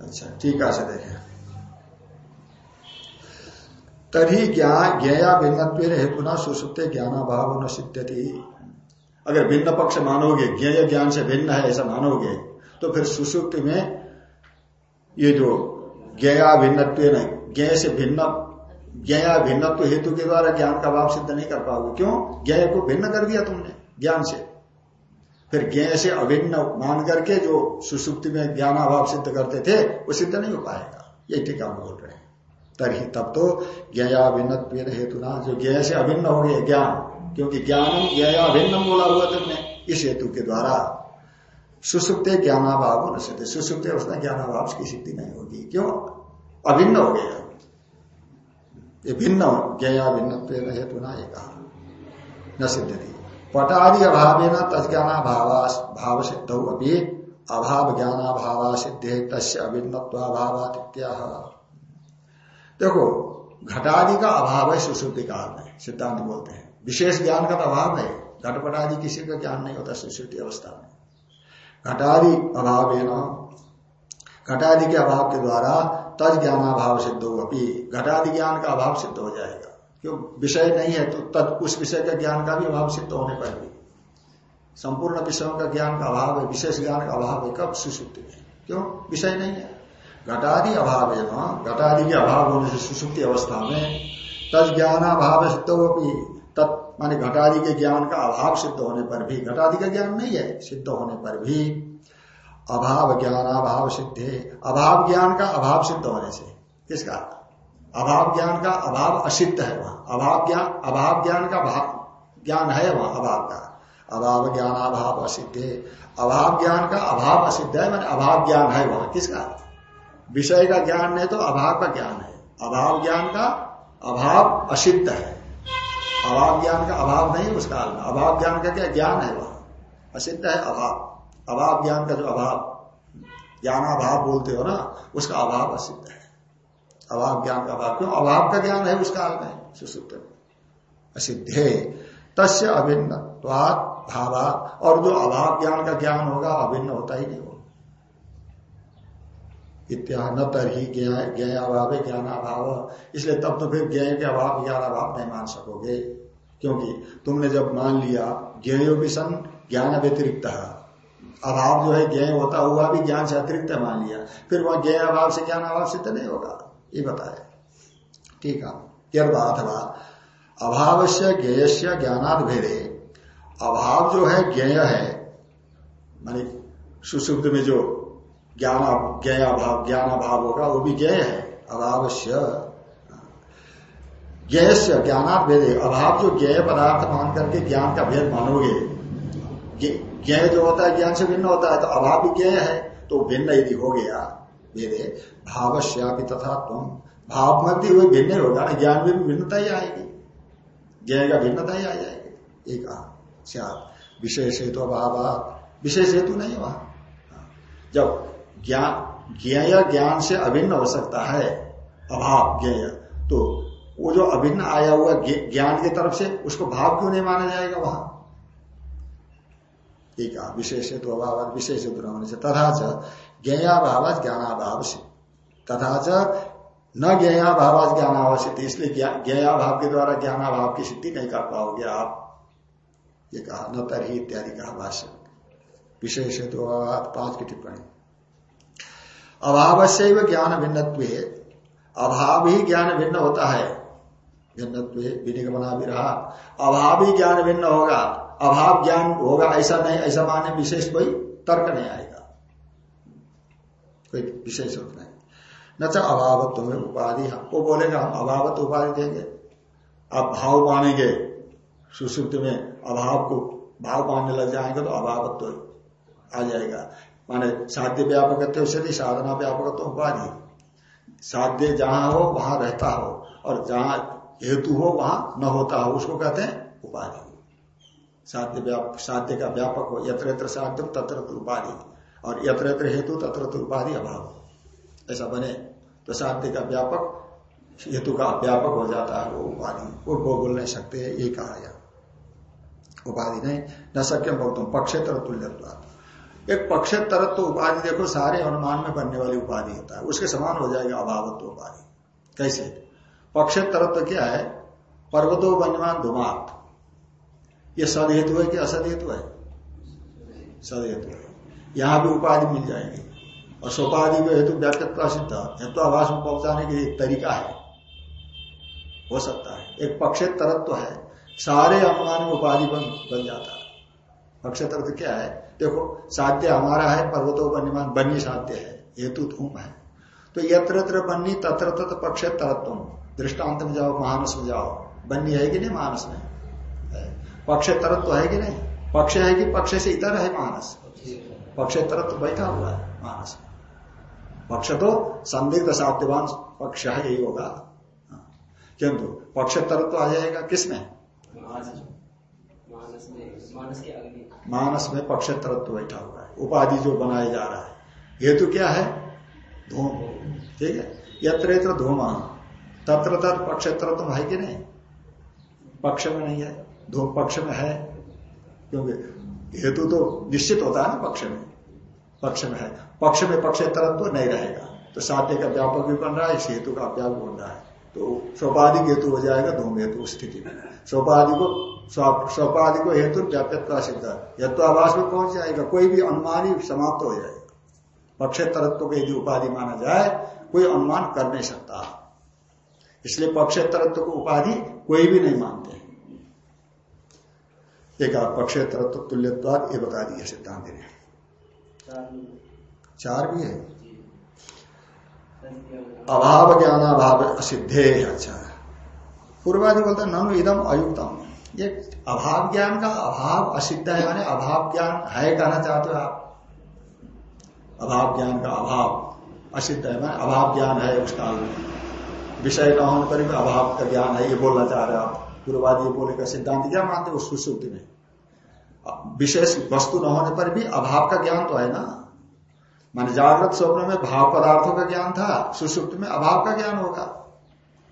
अच्छा ठीक है देखें। तभी ज्ञान ज्ञाया भिन्न हेतु न सुसुप्त ज्ञानाभाव न सिद्धति अगर भिन्न पक्ष मानोगे ज्ञ ज्ञान से भिन्न है ऐसा मानोगे तो फिर सुसुप्त में ये जो ज्ञया भिन्नत्व ज्ञ से भिन्न ज्ञया भिन्नत्व हेतु के द्वारा ज्ञान का भाव सिद्ध नहीं कर पाओगे। क्यों? ज्ञ को भिन्न कर दिया तुमने, ज्ञान से। फिर ज्ञ से अभिन्न मान करके जो सुसुप्ति में ज्ञानाभाव सिद्ध करते थे, वो सिद्ध नहीं हो पाएगा। ये टीका बोल रहे हैं। तभी तब तो ज्ञया भिन्न हेतु ना जो ज्ञ से अभिन्न हो गया ज्ञान, क्योंकि ज्ञानम ज्ञया भिन्नम बोला हुआ तुमने इस हेतु के द्वारा सुसुप्त ज्ञानाभाव न सिद्ध। सुसुप्त अवस्था ज्ञानाभाव की सिद्धि नहीं होगी। क्यों? अभिन्न हो गया। ये भिन्न ज्ञया भिन्न हेतु ना ये कहा। न सिद्ध थी। पटादि अभाव न तज्ञानाभाव भाव सिद्ध अभी अभाव ज्ञानाभाव सिद्धे तस् अभिन्नत्वाभावात देखो घटादि का अभाव है सुश्रुति काल में सिद्धांत बोलते हैं। विशेष ज्ञान का अभाव है घटपटादि किसी का ज्ञान नहीं होता सुश्रुति अवस्था में। घटादि अभाव घटादि के अभाव के द्वारा तज ज्ञानाभाव सिद्ध हो अभी घटादि ज्ञान का अभाव सिद्ध हो जाएगा। क्यों विषय नहीं है तो तद उस विषय का ज्ञान का भी अभाव सिद्ध होने पर भी। संपूर्ण विषयों का ज्ञान का अभाव है, विशेष ज्ञान का अभाव है, कब सुसुप्ति में क्यों? विषय नहीं है। घटादि अभाव है ना घटादि के अभाव होने से सुसुप्ति अवस्था में तज ज्ञानाभाव सिद्ध हो भी। तत् माने घटादि के ज्ञान का अभाव सिद्ध होने पर भी। घटादि का ज्ञान नहीं है, सिद्ध होने पर भी। अभाव ज्ञान अभाव सिद्ध। अभाव ज्ञान का अभाव सिद्ध होने से। किसका? अभाव ज्ञान का अभाव असिद्ध है वहाँ। अभाव ज्ञान अभाव ज्ञान का भाव ज्ञान है वहाँ, अभाव का। अभाव ज्ञान अभाव असिद्ध अभाव ज्ञान का अभाव असिद्ध है, मैंने अभाव ज्ञान है वहाँ। किसका? विषय का ज्ञान नहीं तो अभाव का ज्ञान है। अभाव ज्ञान का अभाव असिद्ध है। अभाव ज्ञान का अभाव नहीं उस काल में। अभाव ज्ञान का क्या ज्ञान है वह? असिद्ध है अभाव। अभाव ज्ञान का जो अभाव ज्ञानाभाव बोलते हो ना, उसका अभाव असिद्ध है। अभाव ज्ञान का अभाव क्यों? अभाव का ज्ञान है उस काल में, सुसुप्त में। असिद्धे। तस्य अभिन्न भावा और जो अभाव ज्ञान का ज्ञान होगा, अभिन्न होता ही नहीं होगा। इत्या न तरही ज्ञानाभाव है ज्ञानाभाव। इसलिए तब तो फिर ज्ञ के अभाव ज्ञान अभाव नहीं मान सकोगे। क्योंकि तुमने जब मान लिया ज्ञेयो भी सन ज्ञान व्यतिरिक्त अभाव जो है ज्ञ होता हुआ भी ज्ञान से अतिरिक्त मान लिया। फिर वह ज्ञ अभाव से, ज्ञान अभाव सिद्ध नहीं होगा। ये बताए। ठीक है। यद अथवा अभाव से ज्ञेय से ज्ञानाद भेदे अभाव जो है, ज्ञेय है। मानी सुशुद्ध में जो ज्ञान ज्ञान अभाव ज्ञान अभाव होगा, वो भी ज्ञेय है। अभाव से ज्ञेय से ज्ञानात भेदे अभाव जो ज्ञेय पदार्थ मान करके ज्ञान का भेद मानोगे ज्ञेय जो होता है, ज्ञान से भिन्न होता है तो अभाव भी ज्ञेय है तो भिन्न यदि हो गया भेदे भावश्यापी तथा तुम भाव में भी वही भिन्न होगा ना ज्ञान में भी भिन्नता ही आएगी। ज्ञ का भिन्नता ही आ जाएगी। एक विशेष हेतु अभाव विशेष हेतु नहीं वहाँ जब ज्ञान ज्ञेय ज्ञान से अभिन्न हो सकता है, अभाव ज्ञेय तो वो जो अभिन्न आया हुआ ज्ञान की तरफ़ से, उसको भाव क्यों नहीं माना जाएगा वहाँ? ठीक है विशेष हेतु अभाव विशेष हेतु होने से तथा ज्ञाभाव ज्ञानाभाव से तथा च न ज्ञाभाव ज्ञानाभाव सिद्धि इसलिए ज्ञाभाव के द्वारा ज्ञानाभाव की सिद्धि नहीं कर पाओगे आप। ये कहा, न तरही इत्यादि कहा भाष्य। विशेष हेतु पाँच की टिप्पणी। अभाव से ज्ञान भिन्न अभाव ही ज्ञान भिन्न होता है। भिन्न विनिगमना भी रहा अभाव ही ज्ञान भिन्न होगा, अभाव ज्ञान होगा, ऐसा नहीं, ऐसा माने विशेष कोई तर्क नहीं आएगा। कोई विशेष रूप नहीं। न तो अभावत्व में उपाधि। वो बोलेगा, हम अभावत उपाधि देंगे। आप भाव मानेंगे सुसुप्त में अभाव को भाव मानने लग जाएँगे तो अभावत तो आ जाएगा। माने साध्य व्यापक से साधना व्यापक तो उपाधि। साध्य जहाँ हो, वहाँ रहता हो, और जहाँ हेतु हो, वहाँ न होता हो, उसको कहते हैं उपाधि। साध्य साध्य का व्यापक हो, यत्र यत्र साध्य तत्र उपाधि। और यत्र यत्र हेतु तत्र उपाधि अभाव। ऐसा बने तो साध्य का व्यापक हेतु का व्यापक हो जाता है वो उपाधि। वो बोल नहीं सकते है ये कहा गया उपाधि नहीं, न सक्यम भक्तों, पक्षेतर तुल्य एक पक्षेतर तो उपाधि देखो, सारे अनुमान में बनने वाली उपाधि होता है। उसके समान हो जाएगा अभावत्व उपाधि। कैसे? पक्षेतर तो क्या है? पर्वतो बनमान धुमात। ये सद हेतु है कि असद हेतु है? सद हेतु है। यहाँ भी उपाधि मिल जाएगी। और सोपाधि को हेतु व्याप्त प्रसिद्ध हेत्वाभाष में पहुँचाने के एक तरीका है। हो सकता है। एक पक्ष तरत्व तो है। सारे अनुमान में उपाधि बन बन जाता है। पक्ष तरत्व क्या है? देखो, साध्य हमारा है, पर्वतों पर्वतो बन्यमान बन्य साध्य है। हेतु धूम है। तो यत्र बन्नी तत्र तत्र पक्ष तरत्व दृष्टांत में जाओ महानस में जाओ। बन्नी है कि नहीं मानस में? पक्ष तरत्व है कि नहीं? पक्ष है कि पक्ष से इतर है मानस? पक्ष तो बैठा हुआ है मानस। पक्ष तो संदिग्ध साध्यवान पक्ष है यही होगा किंतु पक्ष तरत्व तो आ जाएगा किसमें? मानस में। पक्ष तरत्व बैठा हुआ है। उपाधि जो बनाया जा रहा है। हेतु क्या है? धूम। ठीक है? यत्र यत्र धूम तत्र तत्र पक्ष तरत्व है कि नहीं? पक्ष में नहीं है। दो पक्ष में है। क्योंकि हेतु तो निश्चित होता है ना पक्ष में। पक्ष में है। पक्ष में पक्ष तरफ़ तो नहीं रहेगा। तो साध्य का व्यापक भी बन रहा है इस हेतु का व्यापक बन रहा है। तो स्वपाधिक हेतु हो जाएगा धूम हेतु स्थिति में। स्वपाधि को स्वपाधि को हेतु व्याप्यता सिद्ध हेत्वाभाष में पहुँच जाएगा? कोई भी अनुमान ही समाप्त हो जाएगा। पक्ष तरत्व को यदि उपाधि माना जाए, कोई अनुमान कर नहीं सकता। इसलिए पक्ष तरत्व को उपाधि कोई भी नहीं मानते। एक पक्ष तत्व तुल्यवाद ये बता दिया सिद्धांत ने। चार भी है? अभाव ज्ञान अभाव असिद्धे अच्छा। पूर्वादि बोलते ननु इदम अयुक्तम। ये अभाव ज्ञान का अभाव असिद्ध है यानी अभाव ज्ञान है कहना चाहते हो आप? अभाव ज्ञान का अभाव असिद्ध है मैं अभाव ज्ञान है उस काल में विषय न होने पर भी अभाव का ज्ञान है ये बोलना चाह रहे आप। पूर्वादि बोले का सिद्धांत क्या मानते उस सुश्रुति में। विशेष वस्तु न होने पर भी अभाव का ज्ञान तो है ना। मान जागृत स्वप्न में भाव पदार्थों का ज्ञान था, सुसुप्त में अभाव का ज्ञान होगा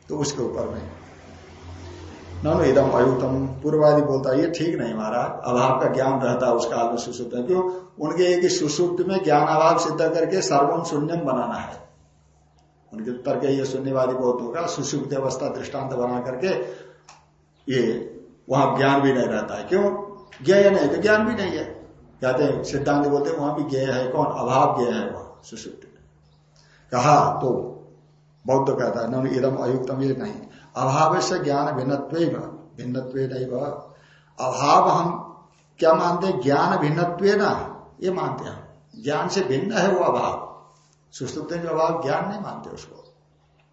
तो उसके ऊपर में। नो इदम अयुतम, पूर्वादि बोलता ये ठीक नहीं महाराज, अभाव का ज्ञान रहता उस काल में सुसुप्त क्यों? उनके एक सुसुप्त में ज्ञान अभाव सिद्ध करके सर्वम शून्यम बनाना है। उनके तर्क ये शून्यवादी बहुत होगा, सुसुप्त अवस्था दृष्टांत बना करके ये, वहाँ ज्ञान भी नहीं रहता है। क्यों? ज्ञ नहीं? तो ज्ञान भी नहीं है। कहते हैं, सिद्धांत बोलते वहाँ भी ज्ञ है कौन? अभाव ज्ञ है वहाँ, सुसुप्ति। में कहा तो बौद्ध कहता है न अयुक्तम ये नहीं। अभाव से ज्ञान भिन्नत्व भिन्नत्व नहीं अभाव हम क्या मानते ज्ञान भिन्नत्व ना ये मानते हैं ज्ञान से भिन्न है वो अभाव। सुस्तुप्त जो अभाव ज्ञान नहीं मानते उसको।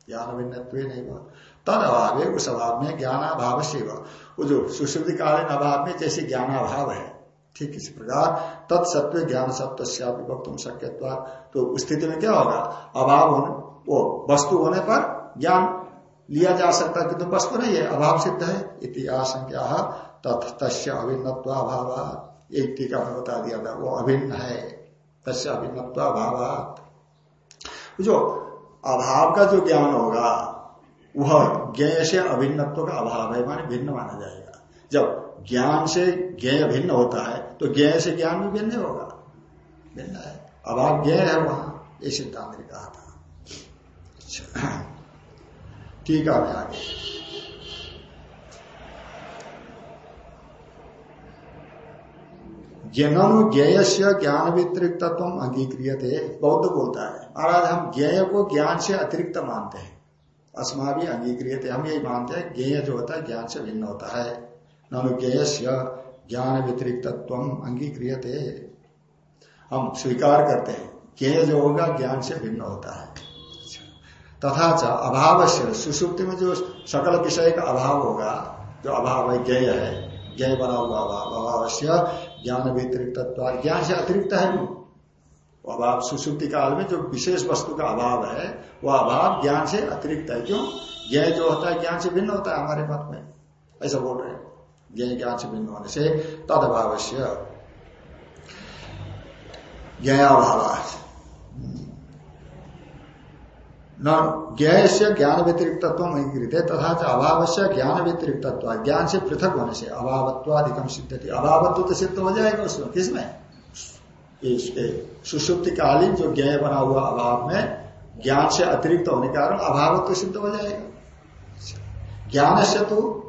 ज्ञान भिन्नत्व नहीं हुआ तद अभाव है उस अभाव में ज्ञानाभाव से वो जो सुश्रुतिकालीन अभाव में जैसे ज्ञानाभाव है, ठीक इसी प्रकार तत्सत्व ज्ञान सत्य विभक्त शक्य तो स्थिति में क्या होगा? अभाव होने, वो वस्तु होने पर ज्ञान लिया जा सकता है, किंतु वस्तु नहीं है, अभाव सिद्ध है इतिहास तस्य अभिन्नत्व अभाव एक टीका में बता दिया था, वो अभिन्न है, तस्य अभिन्नत्व अभाव जो अभाव का जो ज्ञान होगा वह ज्ञ से अभिन्नत्व का अभाव है, माने भिन्न माना जाएगा। जब ज्ञान से ज्ञ भिन्न होता है तो ज्ञ से ज्ञान भी भिन्न होगा। भिन्न है। अभाव ज्ञ है वहाँ, ये सिद्धांत ने कहा था। ठीक है आगे। ज्ञानु ज्ञेय से ज्ञान व्यतिरिक्तत्व अंगीक्रिय थे बौद्ध बोलता है, महाराज, हम ज्ञेय को ज्ञान से अतिरिक्त मानते हैं। अस्मा भी अंगीक्रिय थे हम यही मानते हैं, ज्ञेय जो होता है, ज्ञान से भिन्न होता है। ननु ज्ञान व्यतिरिक्तत्व अंगीक्रिय थे हम स्वीकार करते हैं, ज्ञेय जो होगा, ज्ञान से भिन्न होता है। तथा च अभाव से सुसुप्ति में जो सकल विषय का अभाव होगा, जो अभाव है, ज्ञेय है ज्ञ बना हुआ अभाव अभाव ज्ञान व्यतिरिक्त ज्ञान से अतिरिक्त है अभाव सुसुप्ति काल में जो विशेष वस्तु का अभाव है वह अभाव ज्ञान से अतिरिक्त है। क्यों? ज्ञ जो होता है, ज्ञान से भिन्न होता है हमारे मत में। ऐसा बोल रहे हैं। ज्ञ ज्ञान से भिन्न होने से तद अभाव ज्ञाभाव न ज्ञ से ज्ञान व्यतिरिक्तत्व अंगीकृत है तथा अभाव से ज्ञान व्यतिरिक्तत्व ज्ञान से पृथक होने से अभावत्वाधिकम सिद्ध थी अभावत्व तो सिद्ध हो जाएगा उसमें। किसमें? सुषुप्तिकालीन जो ज्ञ बना हुआ अभाव में ज्ञान से अतिरिक्त होने के कारण अभावत्व सिद्ध हो जाएगा। ज्ञान से तो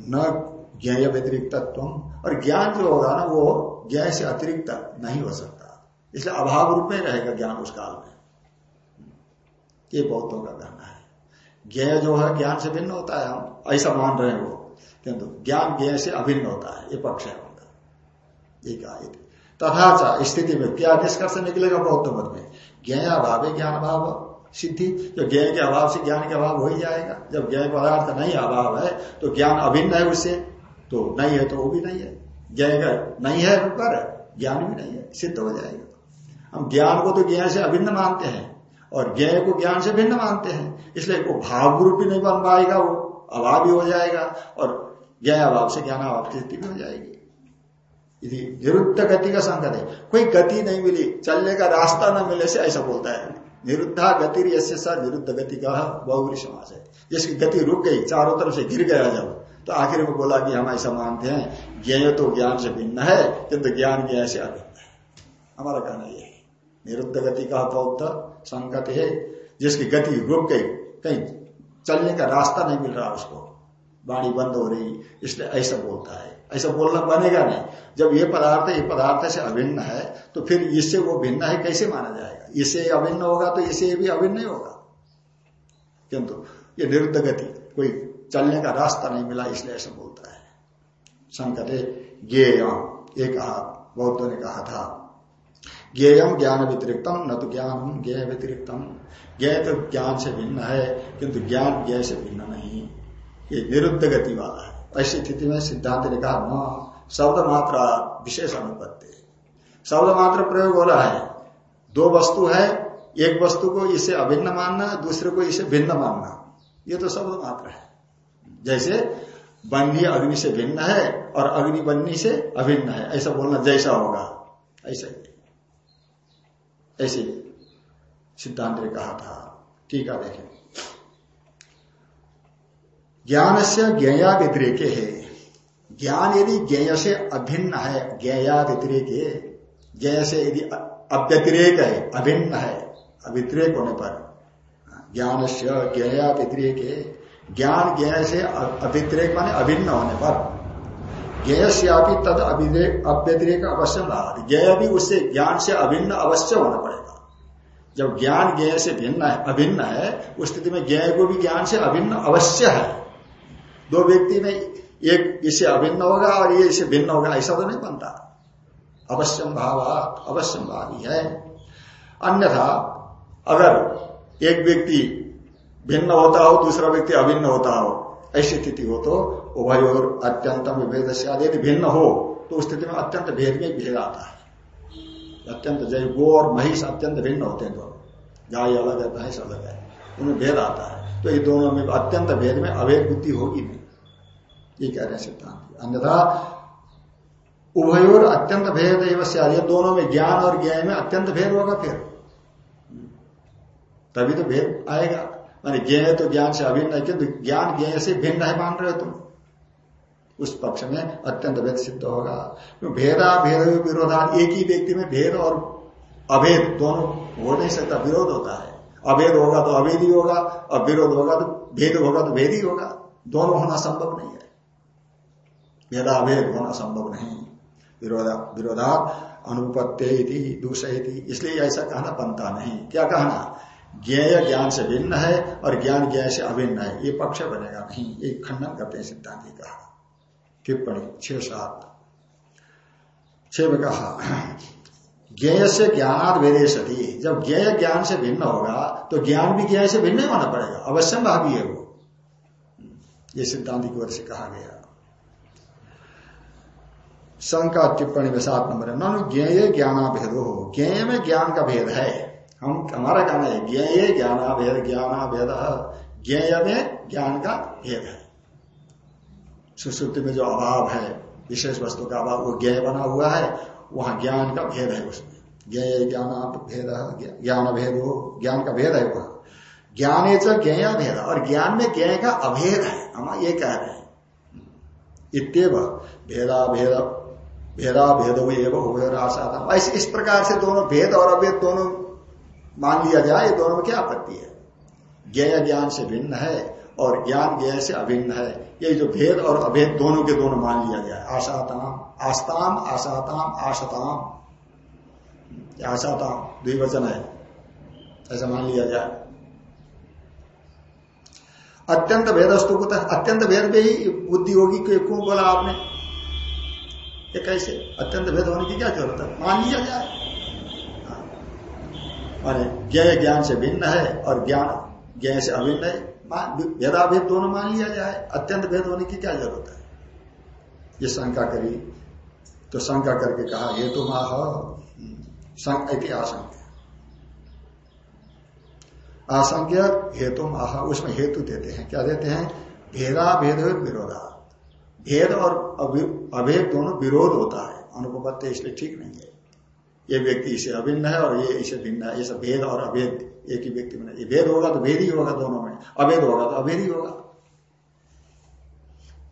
न ज्ञ व्यतिरिक्तत्व और ज्ञान जो होगा ना, वो ज्ञ से अतिरिक्त नहीं हो सकता। इसलिए अभाव रूप में रहेगा ज्ञान उस काल में। ये बौद्धों का कहना है। ज्ञ जो है, ज्ञान से भिन्न होता है हम, ऐसा मान रहे हैं वो। किंतु ज्ञान ज्ञ से अभिन्न होता है, ये पक्ष है उनका। ये कहा तथा चा स्थिति में क्या निष्कर्ष निकलेगा बौद्ध मत में? ज्ञा अभाव ज्ञान अभाव सिद्धि। जो ज्ञ के अभाव से ज्ञान के अभाव हो ही जाएगा। जब ज्ञान पदार्थ नहीं अभाव है तो ज्ञान अभिन्न है उससे। तो नहीं है तो वो भी नहीं है। ज्ञ का नहीं है पर ज्ञान भी नहीं है, सिद्ध हो जाएगा। हम ज्ञान को तो ज्ञान से अभिन्न मानते हैं और ज्ञ को ज्ञान से भिन्न मानते हैं। इसलिए वो भाव ग्रुप भी नहीं बन पाएगा, वो अभाव भी हो जाएगा और ज्ञ अभाव से ज्ञान अभाव की स्थिति भी हो जाएगी। निरुद्ध गति का संकट है कोई गति नहीं मिली, चलने का रास्ता न मिलने से ऐसा बोलता है। निरुद्धा गति निरुद्ध गति का बहुरी समाज है। जिसकी गति रुक गई, चारों तरफ़ से गिर गया जब तो आखिर में बोला कि हम ऐसा मानते हैं ज्ञ तो ज्ञान से भिन्न है, किंतु ज्ञान ज्ञ से अभिन्न है। हमारा कहना यह है। निरुद्ध गति का बौद्ध संकट है, जिसकी गति रुक गई, कहीं चलने का रास्ता नहीं मिल रहा उसको। वाणी बंद हो रही, इसलिए ऐसा बोलता है। ऐसा बोलना बनेगा नहीं। जब ये पदार्थ ये पदार्थ से अभिन्न है तो फिर इससे वो भिन्न है कैसे माना जाएगा? इससे अभिन्न होगा तो इससे भी अभिन्न नहीं होगा। किंतु ये निरुद्ध गति, कोई चलने का रास्ता नहीं मिला, इसलिए ऐसा बोलता है। संकट ज्ञेय ये कहा, बौद्ध ने कहा था। ज्ञेयम ज्ञान व्यतिरिक्तम, न तो ज्ञान ज्ञ व्यतिरिक्तम। ज्ञ तो ज्ञान से भिन्न है, किंतु ज्ञान ज्ञ से भिन्न नहीं। ये निरुद्ध गति वाला है। ऐसी स्थिति में सिद्धांत ने कहा न शब्द मात्र विशेष अनुपत्ति शब्द मात्र प्रयोग हो रहा है। दो वस्तु है, एक वस्तु को इसे अभिन्न मानना, दूसरे को इसे भिन्न मानना। ये तो शब्द मात्र है। जैसे बन्नी अग्नि से भिन्न है और अग्नि बन्नी से अभिन्न है। ऐसा बोलना जैसा होगा। ऐसा ऐसे सिद्धांत ने कहा था। ठीक है, देखें। ज्ञान से ज्ञया व्यतिरेक है। ज्ञान यदि ज्ञेय से अभिन्न है ज्ञया व्यतिरेक ज्ञ से यदि अव्यतिरेक है, अभिन्न है अभितिरेक होने पर ज्ञान से ज्ञया व्यतिरेक ज्ञान ज्ञ से अभितिरेक माने अभिन्न होने पर। ज्ञेय श्यापी तद अव्यतिरेक अवश्य ज्ञेय भी उससे ज्ञान से अभिन्न अवश्य होना पड़ेगा। जब ज्ञान ज्ञेय से भिन्न है, अभिन्न है, उस स्थिति में ज्ञेय को भी ज्ञान से अभिन्न अवश्य है। दो व्यक्ति में एक इसे अभिन्न होगा और ये इसे भिन्न होगा, ऐसा तो नहीं बनता। अवश्यम भाव अवश्यम भावी है। अन्यथा, अगर एक व्यक्ति भिन्न होता हो, दूसरा व्यक्ति अभिन्न होता हो, ऐसी स्थिति हो तो उभय और अत्यंतम विभेद से यदि भिन्न हो तो उस स्थिति में अत्यंत भेद में भेद आता है। अत्यंत जय गो और महिष अत्यंत भिन्न होते हैं दोनों। गाय अलग है भैंस अलग है। उनमें भेद आता है। तो ये दोनों में अत्यंत भेद में अभेद बुद्धि होगी नहीं। ये कह रहे सिद्धांत। अन्यथा उभयोर अत्यंत भेद एवं ये दोनों में ज्ञान और ज्ञान में अत्यंत भेद होगा फिर। तभी तो भेद आएगा। मानी ज्ञ तो ज्ञान से अभिन्न है, किंतु ज्ञान ज्ञ से भिन्न है मान रहे हो तुम। उस पक्ष में अत्यंत भेद सिद्ध होगा। भेदा, भेद विरोधा एक ही व्यक्ति में भेद और अभेद दोनों हो नहीं सकता, विरोध होता है। अभेद होगा तो अभेद ही होगा और विरोध होगा तो भेद होगा तो भेद ही होगा। दोनों होना संभव नहीं है। भेदाभेद होना संभव नहीं। विरोधा विरोधा अनुपत्य इसलिए ऐसा कहना बनता नहीं। क्या कहना? ज्ञेय ज्ञान से भिन्न है और ज्ञान ज्ञ से अभिन्न है। ये पक्ष बनेगा नहीं। ये खंडन करते हैं सिद्धांति कहा टिप्पणी, छह सात। छह में कहा ज्ञेय से ज्ञानाद वेदे सती। जब ज्ञेय ज्ञान से भिन्न होगा तो ज्ञान भी ज्ञ से भिन्न ही होना पड़ेगा। अवश्य भावी है वो। ये सिद्धांत की ओर से कहा गया। शंका टिप्पणी में सात नंबर है। नु ज्ञेय ज्ञानाभेद हो। ज्ञेय में ज्ञान का भेद है। हम, हमारा कहना है ज्ञेय ज्ञानाभेद ज्ञानाभेद। ज्ञेय में ज्ञान का भेद है। सुश्रुति में जो अभाव है, विशेष वस्तु का अभाव, वो ज्ञ बना हुआ है। वहाँ ज्ञान का भेद है उसमें। ज्ञेय ज्ञान भेद ज्ञान भेद हो ज्ञान का भेद है वह। ज्ञान ज्ञेय भेद। और ज्ञान में ज्ञ का अभेद है। हम ये कह रहे हैं। इतव भेदा भेद भेदा भेद था ऐसे इस प्रकार से दोनों भेद और अभेद दोनों मान लिया जाए दोनों में क्या आपत्ति है? ज्ञ ज्ञान से भिन्न है। और ज्ञान ज्ञ से अभिन्न है। ये जो भेद और अभेद दोनों के दोनों मान लिया जाए आशाताम, आस्ताम, आशाताम, आशताम। आशाताम, द्विवचन है। ऐसा मान लिया जाए अत्यंत भेदस्तु को अत्यंत भेद में ही बुद्धि होगी क्यों बोला आपने? ये कैसे? अत्यंत भेद होने की क्या ज़रूरत है? मान लिया जाए। हाँ। माने ज्ञ ज्ञान से भिन्न है और ज्ञान ज्ञ से अभिन्न है। भेदाभेद दोनों मान लिया जाए, अत्यंत भेद होने की क्या ज़रूरत है? ये शंका करी तो शंका करके कहा, ये तो माह आशंका आशंक्य हेतु माह, उसमें हेतु देते हैं। क्या देते हैं? भेदा, भेद, विरोधा। भेद और अभेद दोनों विरोध होता है। अनुपत्य इसलिए ठीक नहीं है। ये व्यक्ति इसे अभिन्न है और ये इसे भिन्न है। ये सब भेद और अभेद, एक ही व्यक्ति में ये भेद होगा तो भेद ही होगा दोनों अभेद होगा तो अभेद ही होगा।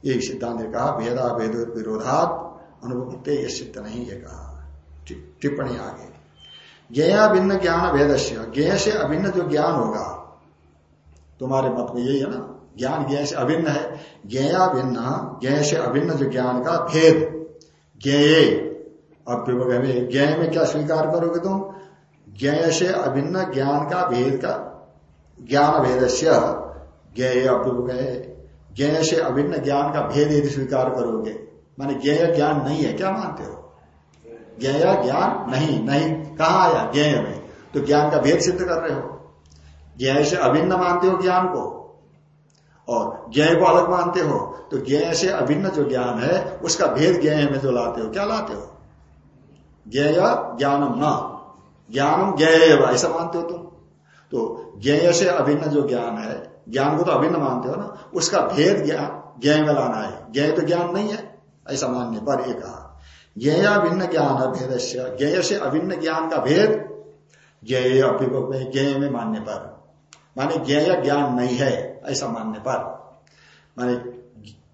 एक सिद्धांत ने कहा, भेदा भेद विरोधात अनुपत्य ये सिद्ध नहीं है कहा। टिप्पणी आगे। ज्ञया भिन्न ज्ञान भेद से से अभिन्न जो ज्ञान होगा, तुम्हारे मत में यही है ना? ज्ञान ज्ञ से अभिन्न है। ज्ञया भिन्न, ज्ञ से अभिन्न जो ज्ञान का भेद। ज्ञे अभ्युपगमे ज्ञ में क्या स्वीकार करोगे तुम? ज्ञ से अभिन्न ज्ञान का भेद का ज्ञान भेद से ज्ञ अभ्युपगमे ज्ञ से अभिन्न ज्ञान का भेद यदि स्वीकार करोगे, माने ज्ञ ज्ञान नहीं है, क्या मानते हो? ज्ञ ज्ञान नहीं नहीं, कहा आया? ज्ञ में। तो ज्ञान का भेद सिद्ध कर रहे हो। ज्ञ से अभिन्न मानते हो ज्ञान को, और ज्ञ को अलग मानते हो तो ज्ञ से अभिन्न जो ज्ञान है, उसका भेद ज्ञ में जो लाते हो, क्या लाते हो? ज्ञेय ज्ञानम न। ज्ञानम ज्ञ ऐसा मानते हो तुम। तो ज्ञ से अभिन्न जो ज्ञान है, ज्ञान को तो अभिन्न मानते हो ना, उसका भेद ज्ञान ज्ञ में लाना है। ज्ञ तो ज्ञान नहीं है, ऐसा मानने पर एक कहा। ज्ञ भिन्न ज्ञान है भेद ज्ञ से अभिन्न ज्ञान का भेद ज्ञ ज्ञ में मानने पर। माने ज्ञ ज्ञान नहीं है, ऐसा मानने पर। माने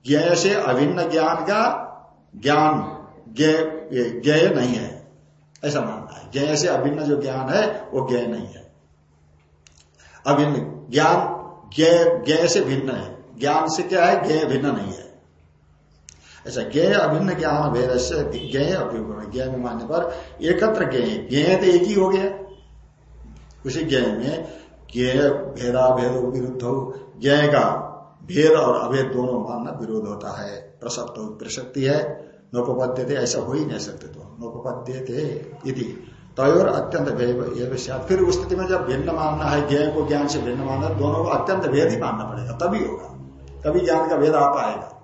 ज्ञ से अभिन्न ज्ञान का ज्ञान ज्ञ नहीं है, ऐसा मानना है। ज्ञ से अभिन्न जो ज्ञान है, वो ज्ञ नहीं है। अभिन्न ज्ञान, ज्ञ से भिन्न है। ज्ञान से क्या है? ज्ञ भिन्न नहीं है। ऐसा ज्ञ अभिन्न ज्ञान भेद से ज्ञ अभिन्न, ज्ञ में मानने पर एकत्र ज्ञ ज्ञ तो एक ही हो गया। उसी ज्ञ में ज्ञ भेदा भेद विरुद्ध हो। ज्ञ का भेद और अभेद दोनों मानना विरोध होता है। प्रसक्त प्रसक्ति है। नोपपद्य थे ऐसा हो ही नहीं सकते तो। नोपपद्य थे तयोर अत्यंत भेद फिर उस स्थिति में जब भिन्न मानना है ज्ञ को ज्ञान से भिन्न मानना दोनों को अत्यंत भेद ही मानना पड़ेगा। तभी होगा। कभी ज्ञान का भेद आ पाएगा।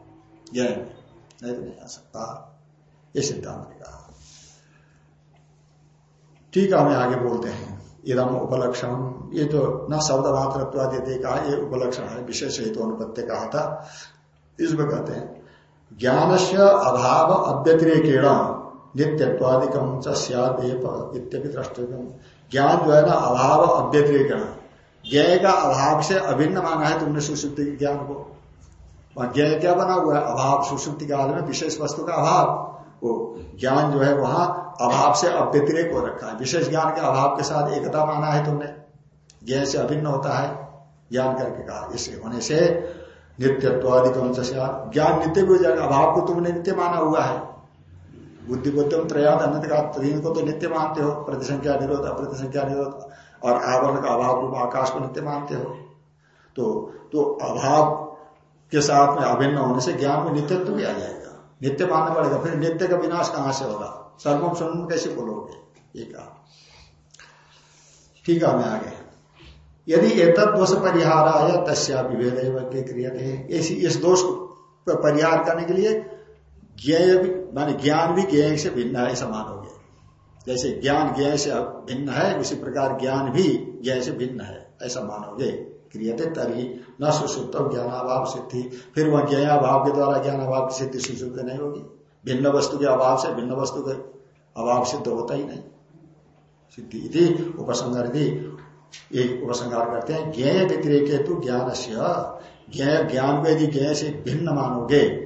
ज्ञ नहीं तो नहीं आ सकता। ये सिद्धांत ने कहा ठीक है, हमें आगे बोलते हैं। इदम उपलक्षण ये तो न शब्द मात्र कहा ये उपलक्षण है। विशेष हेतु अनुपत्य कहा था। इसमें कहते हैं। ज्ञान से अभाव अव्यतिरेकेण। नित्यत्वादिकम इत्यपि द्रष्टव्यम ज्ञान जो है ना, अभाव अव्यतिरेकण ज्ञ का अभाव से अभिन्न माना है तुमने सुसुप्ति ज्ञान को वहाँ ज्ञ क्या बना हुआ है अभाव सुसुप्ति काल में विशेष वस्तु का अभाव। वो ज्ञान जो है वहाँ अभाव से अव्यतिरेक हो रखा है। विशेष ज्ञान के अभाव के साथ एकता माना है तुमने। ज्ञ से अभिन्न होता है, ज्ञान करके कहा इसे होने से नित्यत्वादिकम ज्ञान नित्य भी हो जाएगा, अभाव को तुमने नित्य माना हुआ है। बुद्धि बुद्धम त्रयाद अन्य का तीन को तो नित्य मानते हो, प्रतिसंख्या निरोध, अप्रतिसंख्या निरोध, और आवरण का अभाव रूप आकाश को नित्य मानते हो। तो तो अभाव के साथ में अभिन्न होने से ज्ञान में नित्यत्व भी आ जाएगा। नित्य मानना पड़ेगा फिर नित्य का विनाश कहाँ से होगा? सर्वम स्वर्ण कैसे बोलोगे? ये कहा। ठीक है, मैं आगे। यदि एक दोष परिहार आया तस्या विभेद क्रिया इस दोष पर परिहार करने के लिए ज्ञेय भी, माने ज्ञान भी ज्ञेय से भिन्न है ऐसा मानोगे जैसे ज्ञान ज्ञ से भिन्न है, उसी प्रकार ज्ञान भी ज्ञ से भिन्न है, ऐसा मानोगे क्रियते तरी न सुसुप्त ज्ञानाभाव सिद्धि। फिर वह ज्ञाभाव के द्वारा ज्ञानाभाव की सिद्धि सुसुप्त नहीं होगी। भिन्न वस्तु के अभाव से भिन्न वस्तु के अभाव सिद्ध होता ही नहीं। सिद्धि उपसंगार एक उपसंहार करते हैं ज्ञ व्यतिरेक तो ज्ञान से ज्ञान को यदि ज्ञ से भिन्न मानोगे।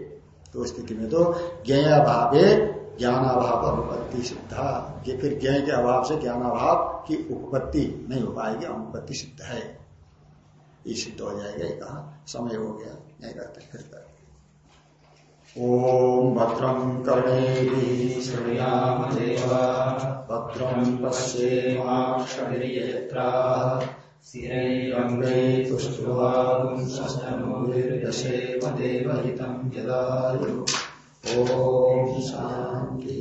तो स्थिति में तो ज्ञ भावे ज्ञानाभाव अनुपत्ति सिद्धा। ये फिर ज्ञ के अभाव से ज्ञानाभाव की उपपत्ति नहीं हो पाएगी, अनुपत्ति सिद्ध है। ये सिद्ध हो जाएगा, ये कहा, समय हो गया नहीं करते फिर कर ओम भद्रम कर्णे भद्रम पश्येम्क्षेत्रा स्थिरैरङ्गै तुष्टुवांशेमदेवहितं यदायु ॐ शान्ति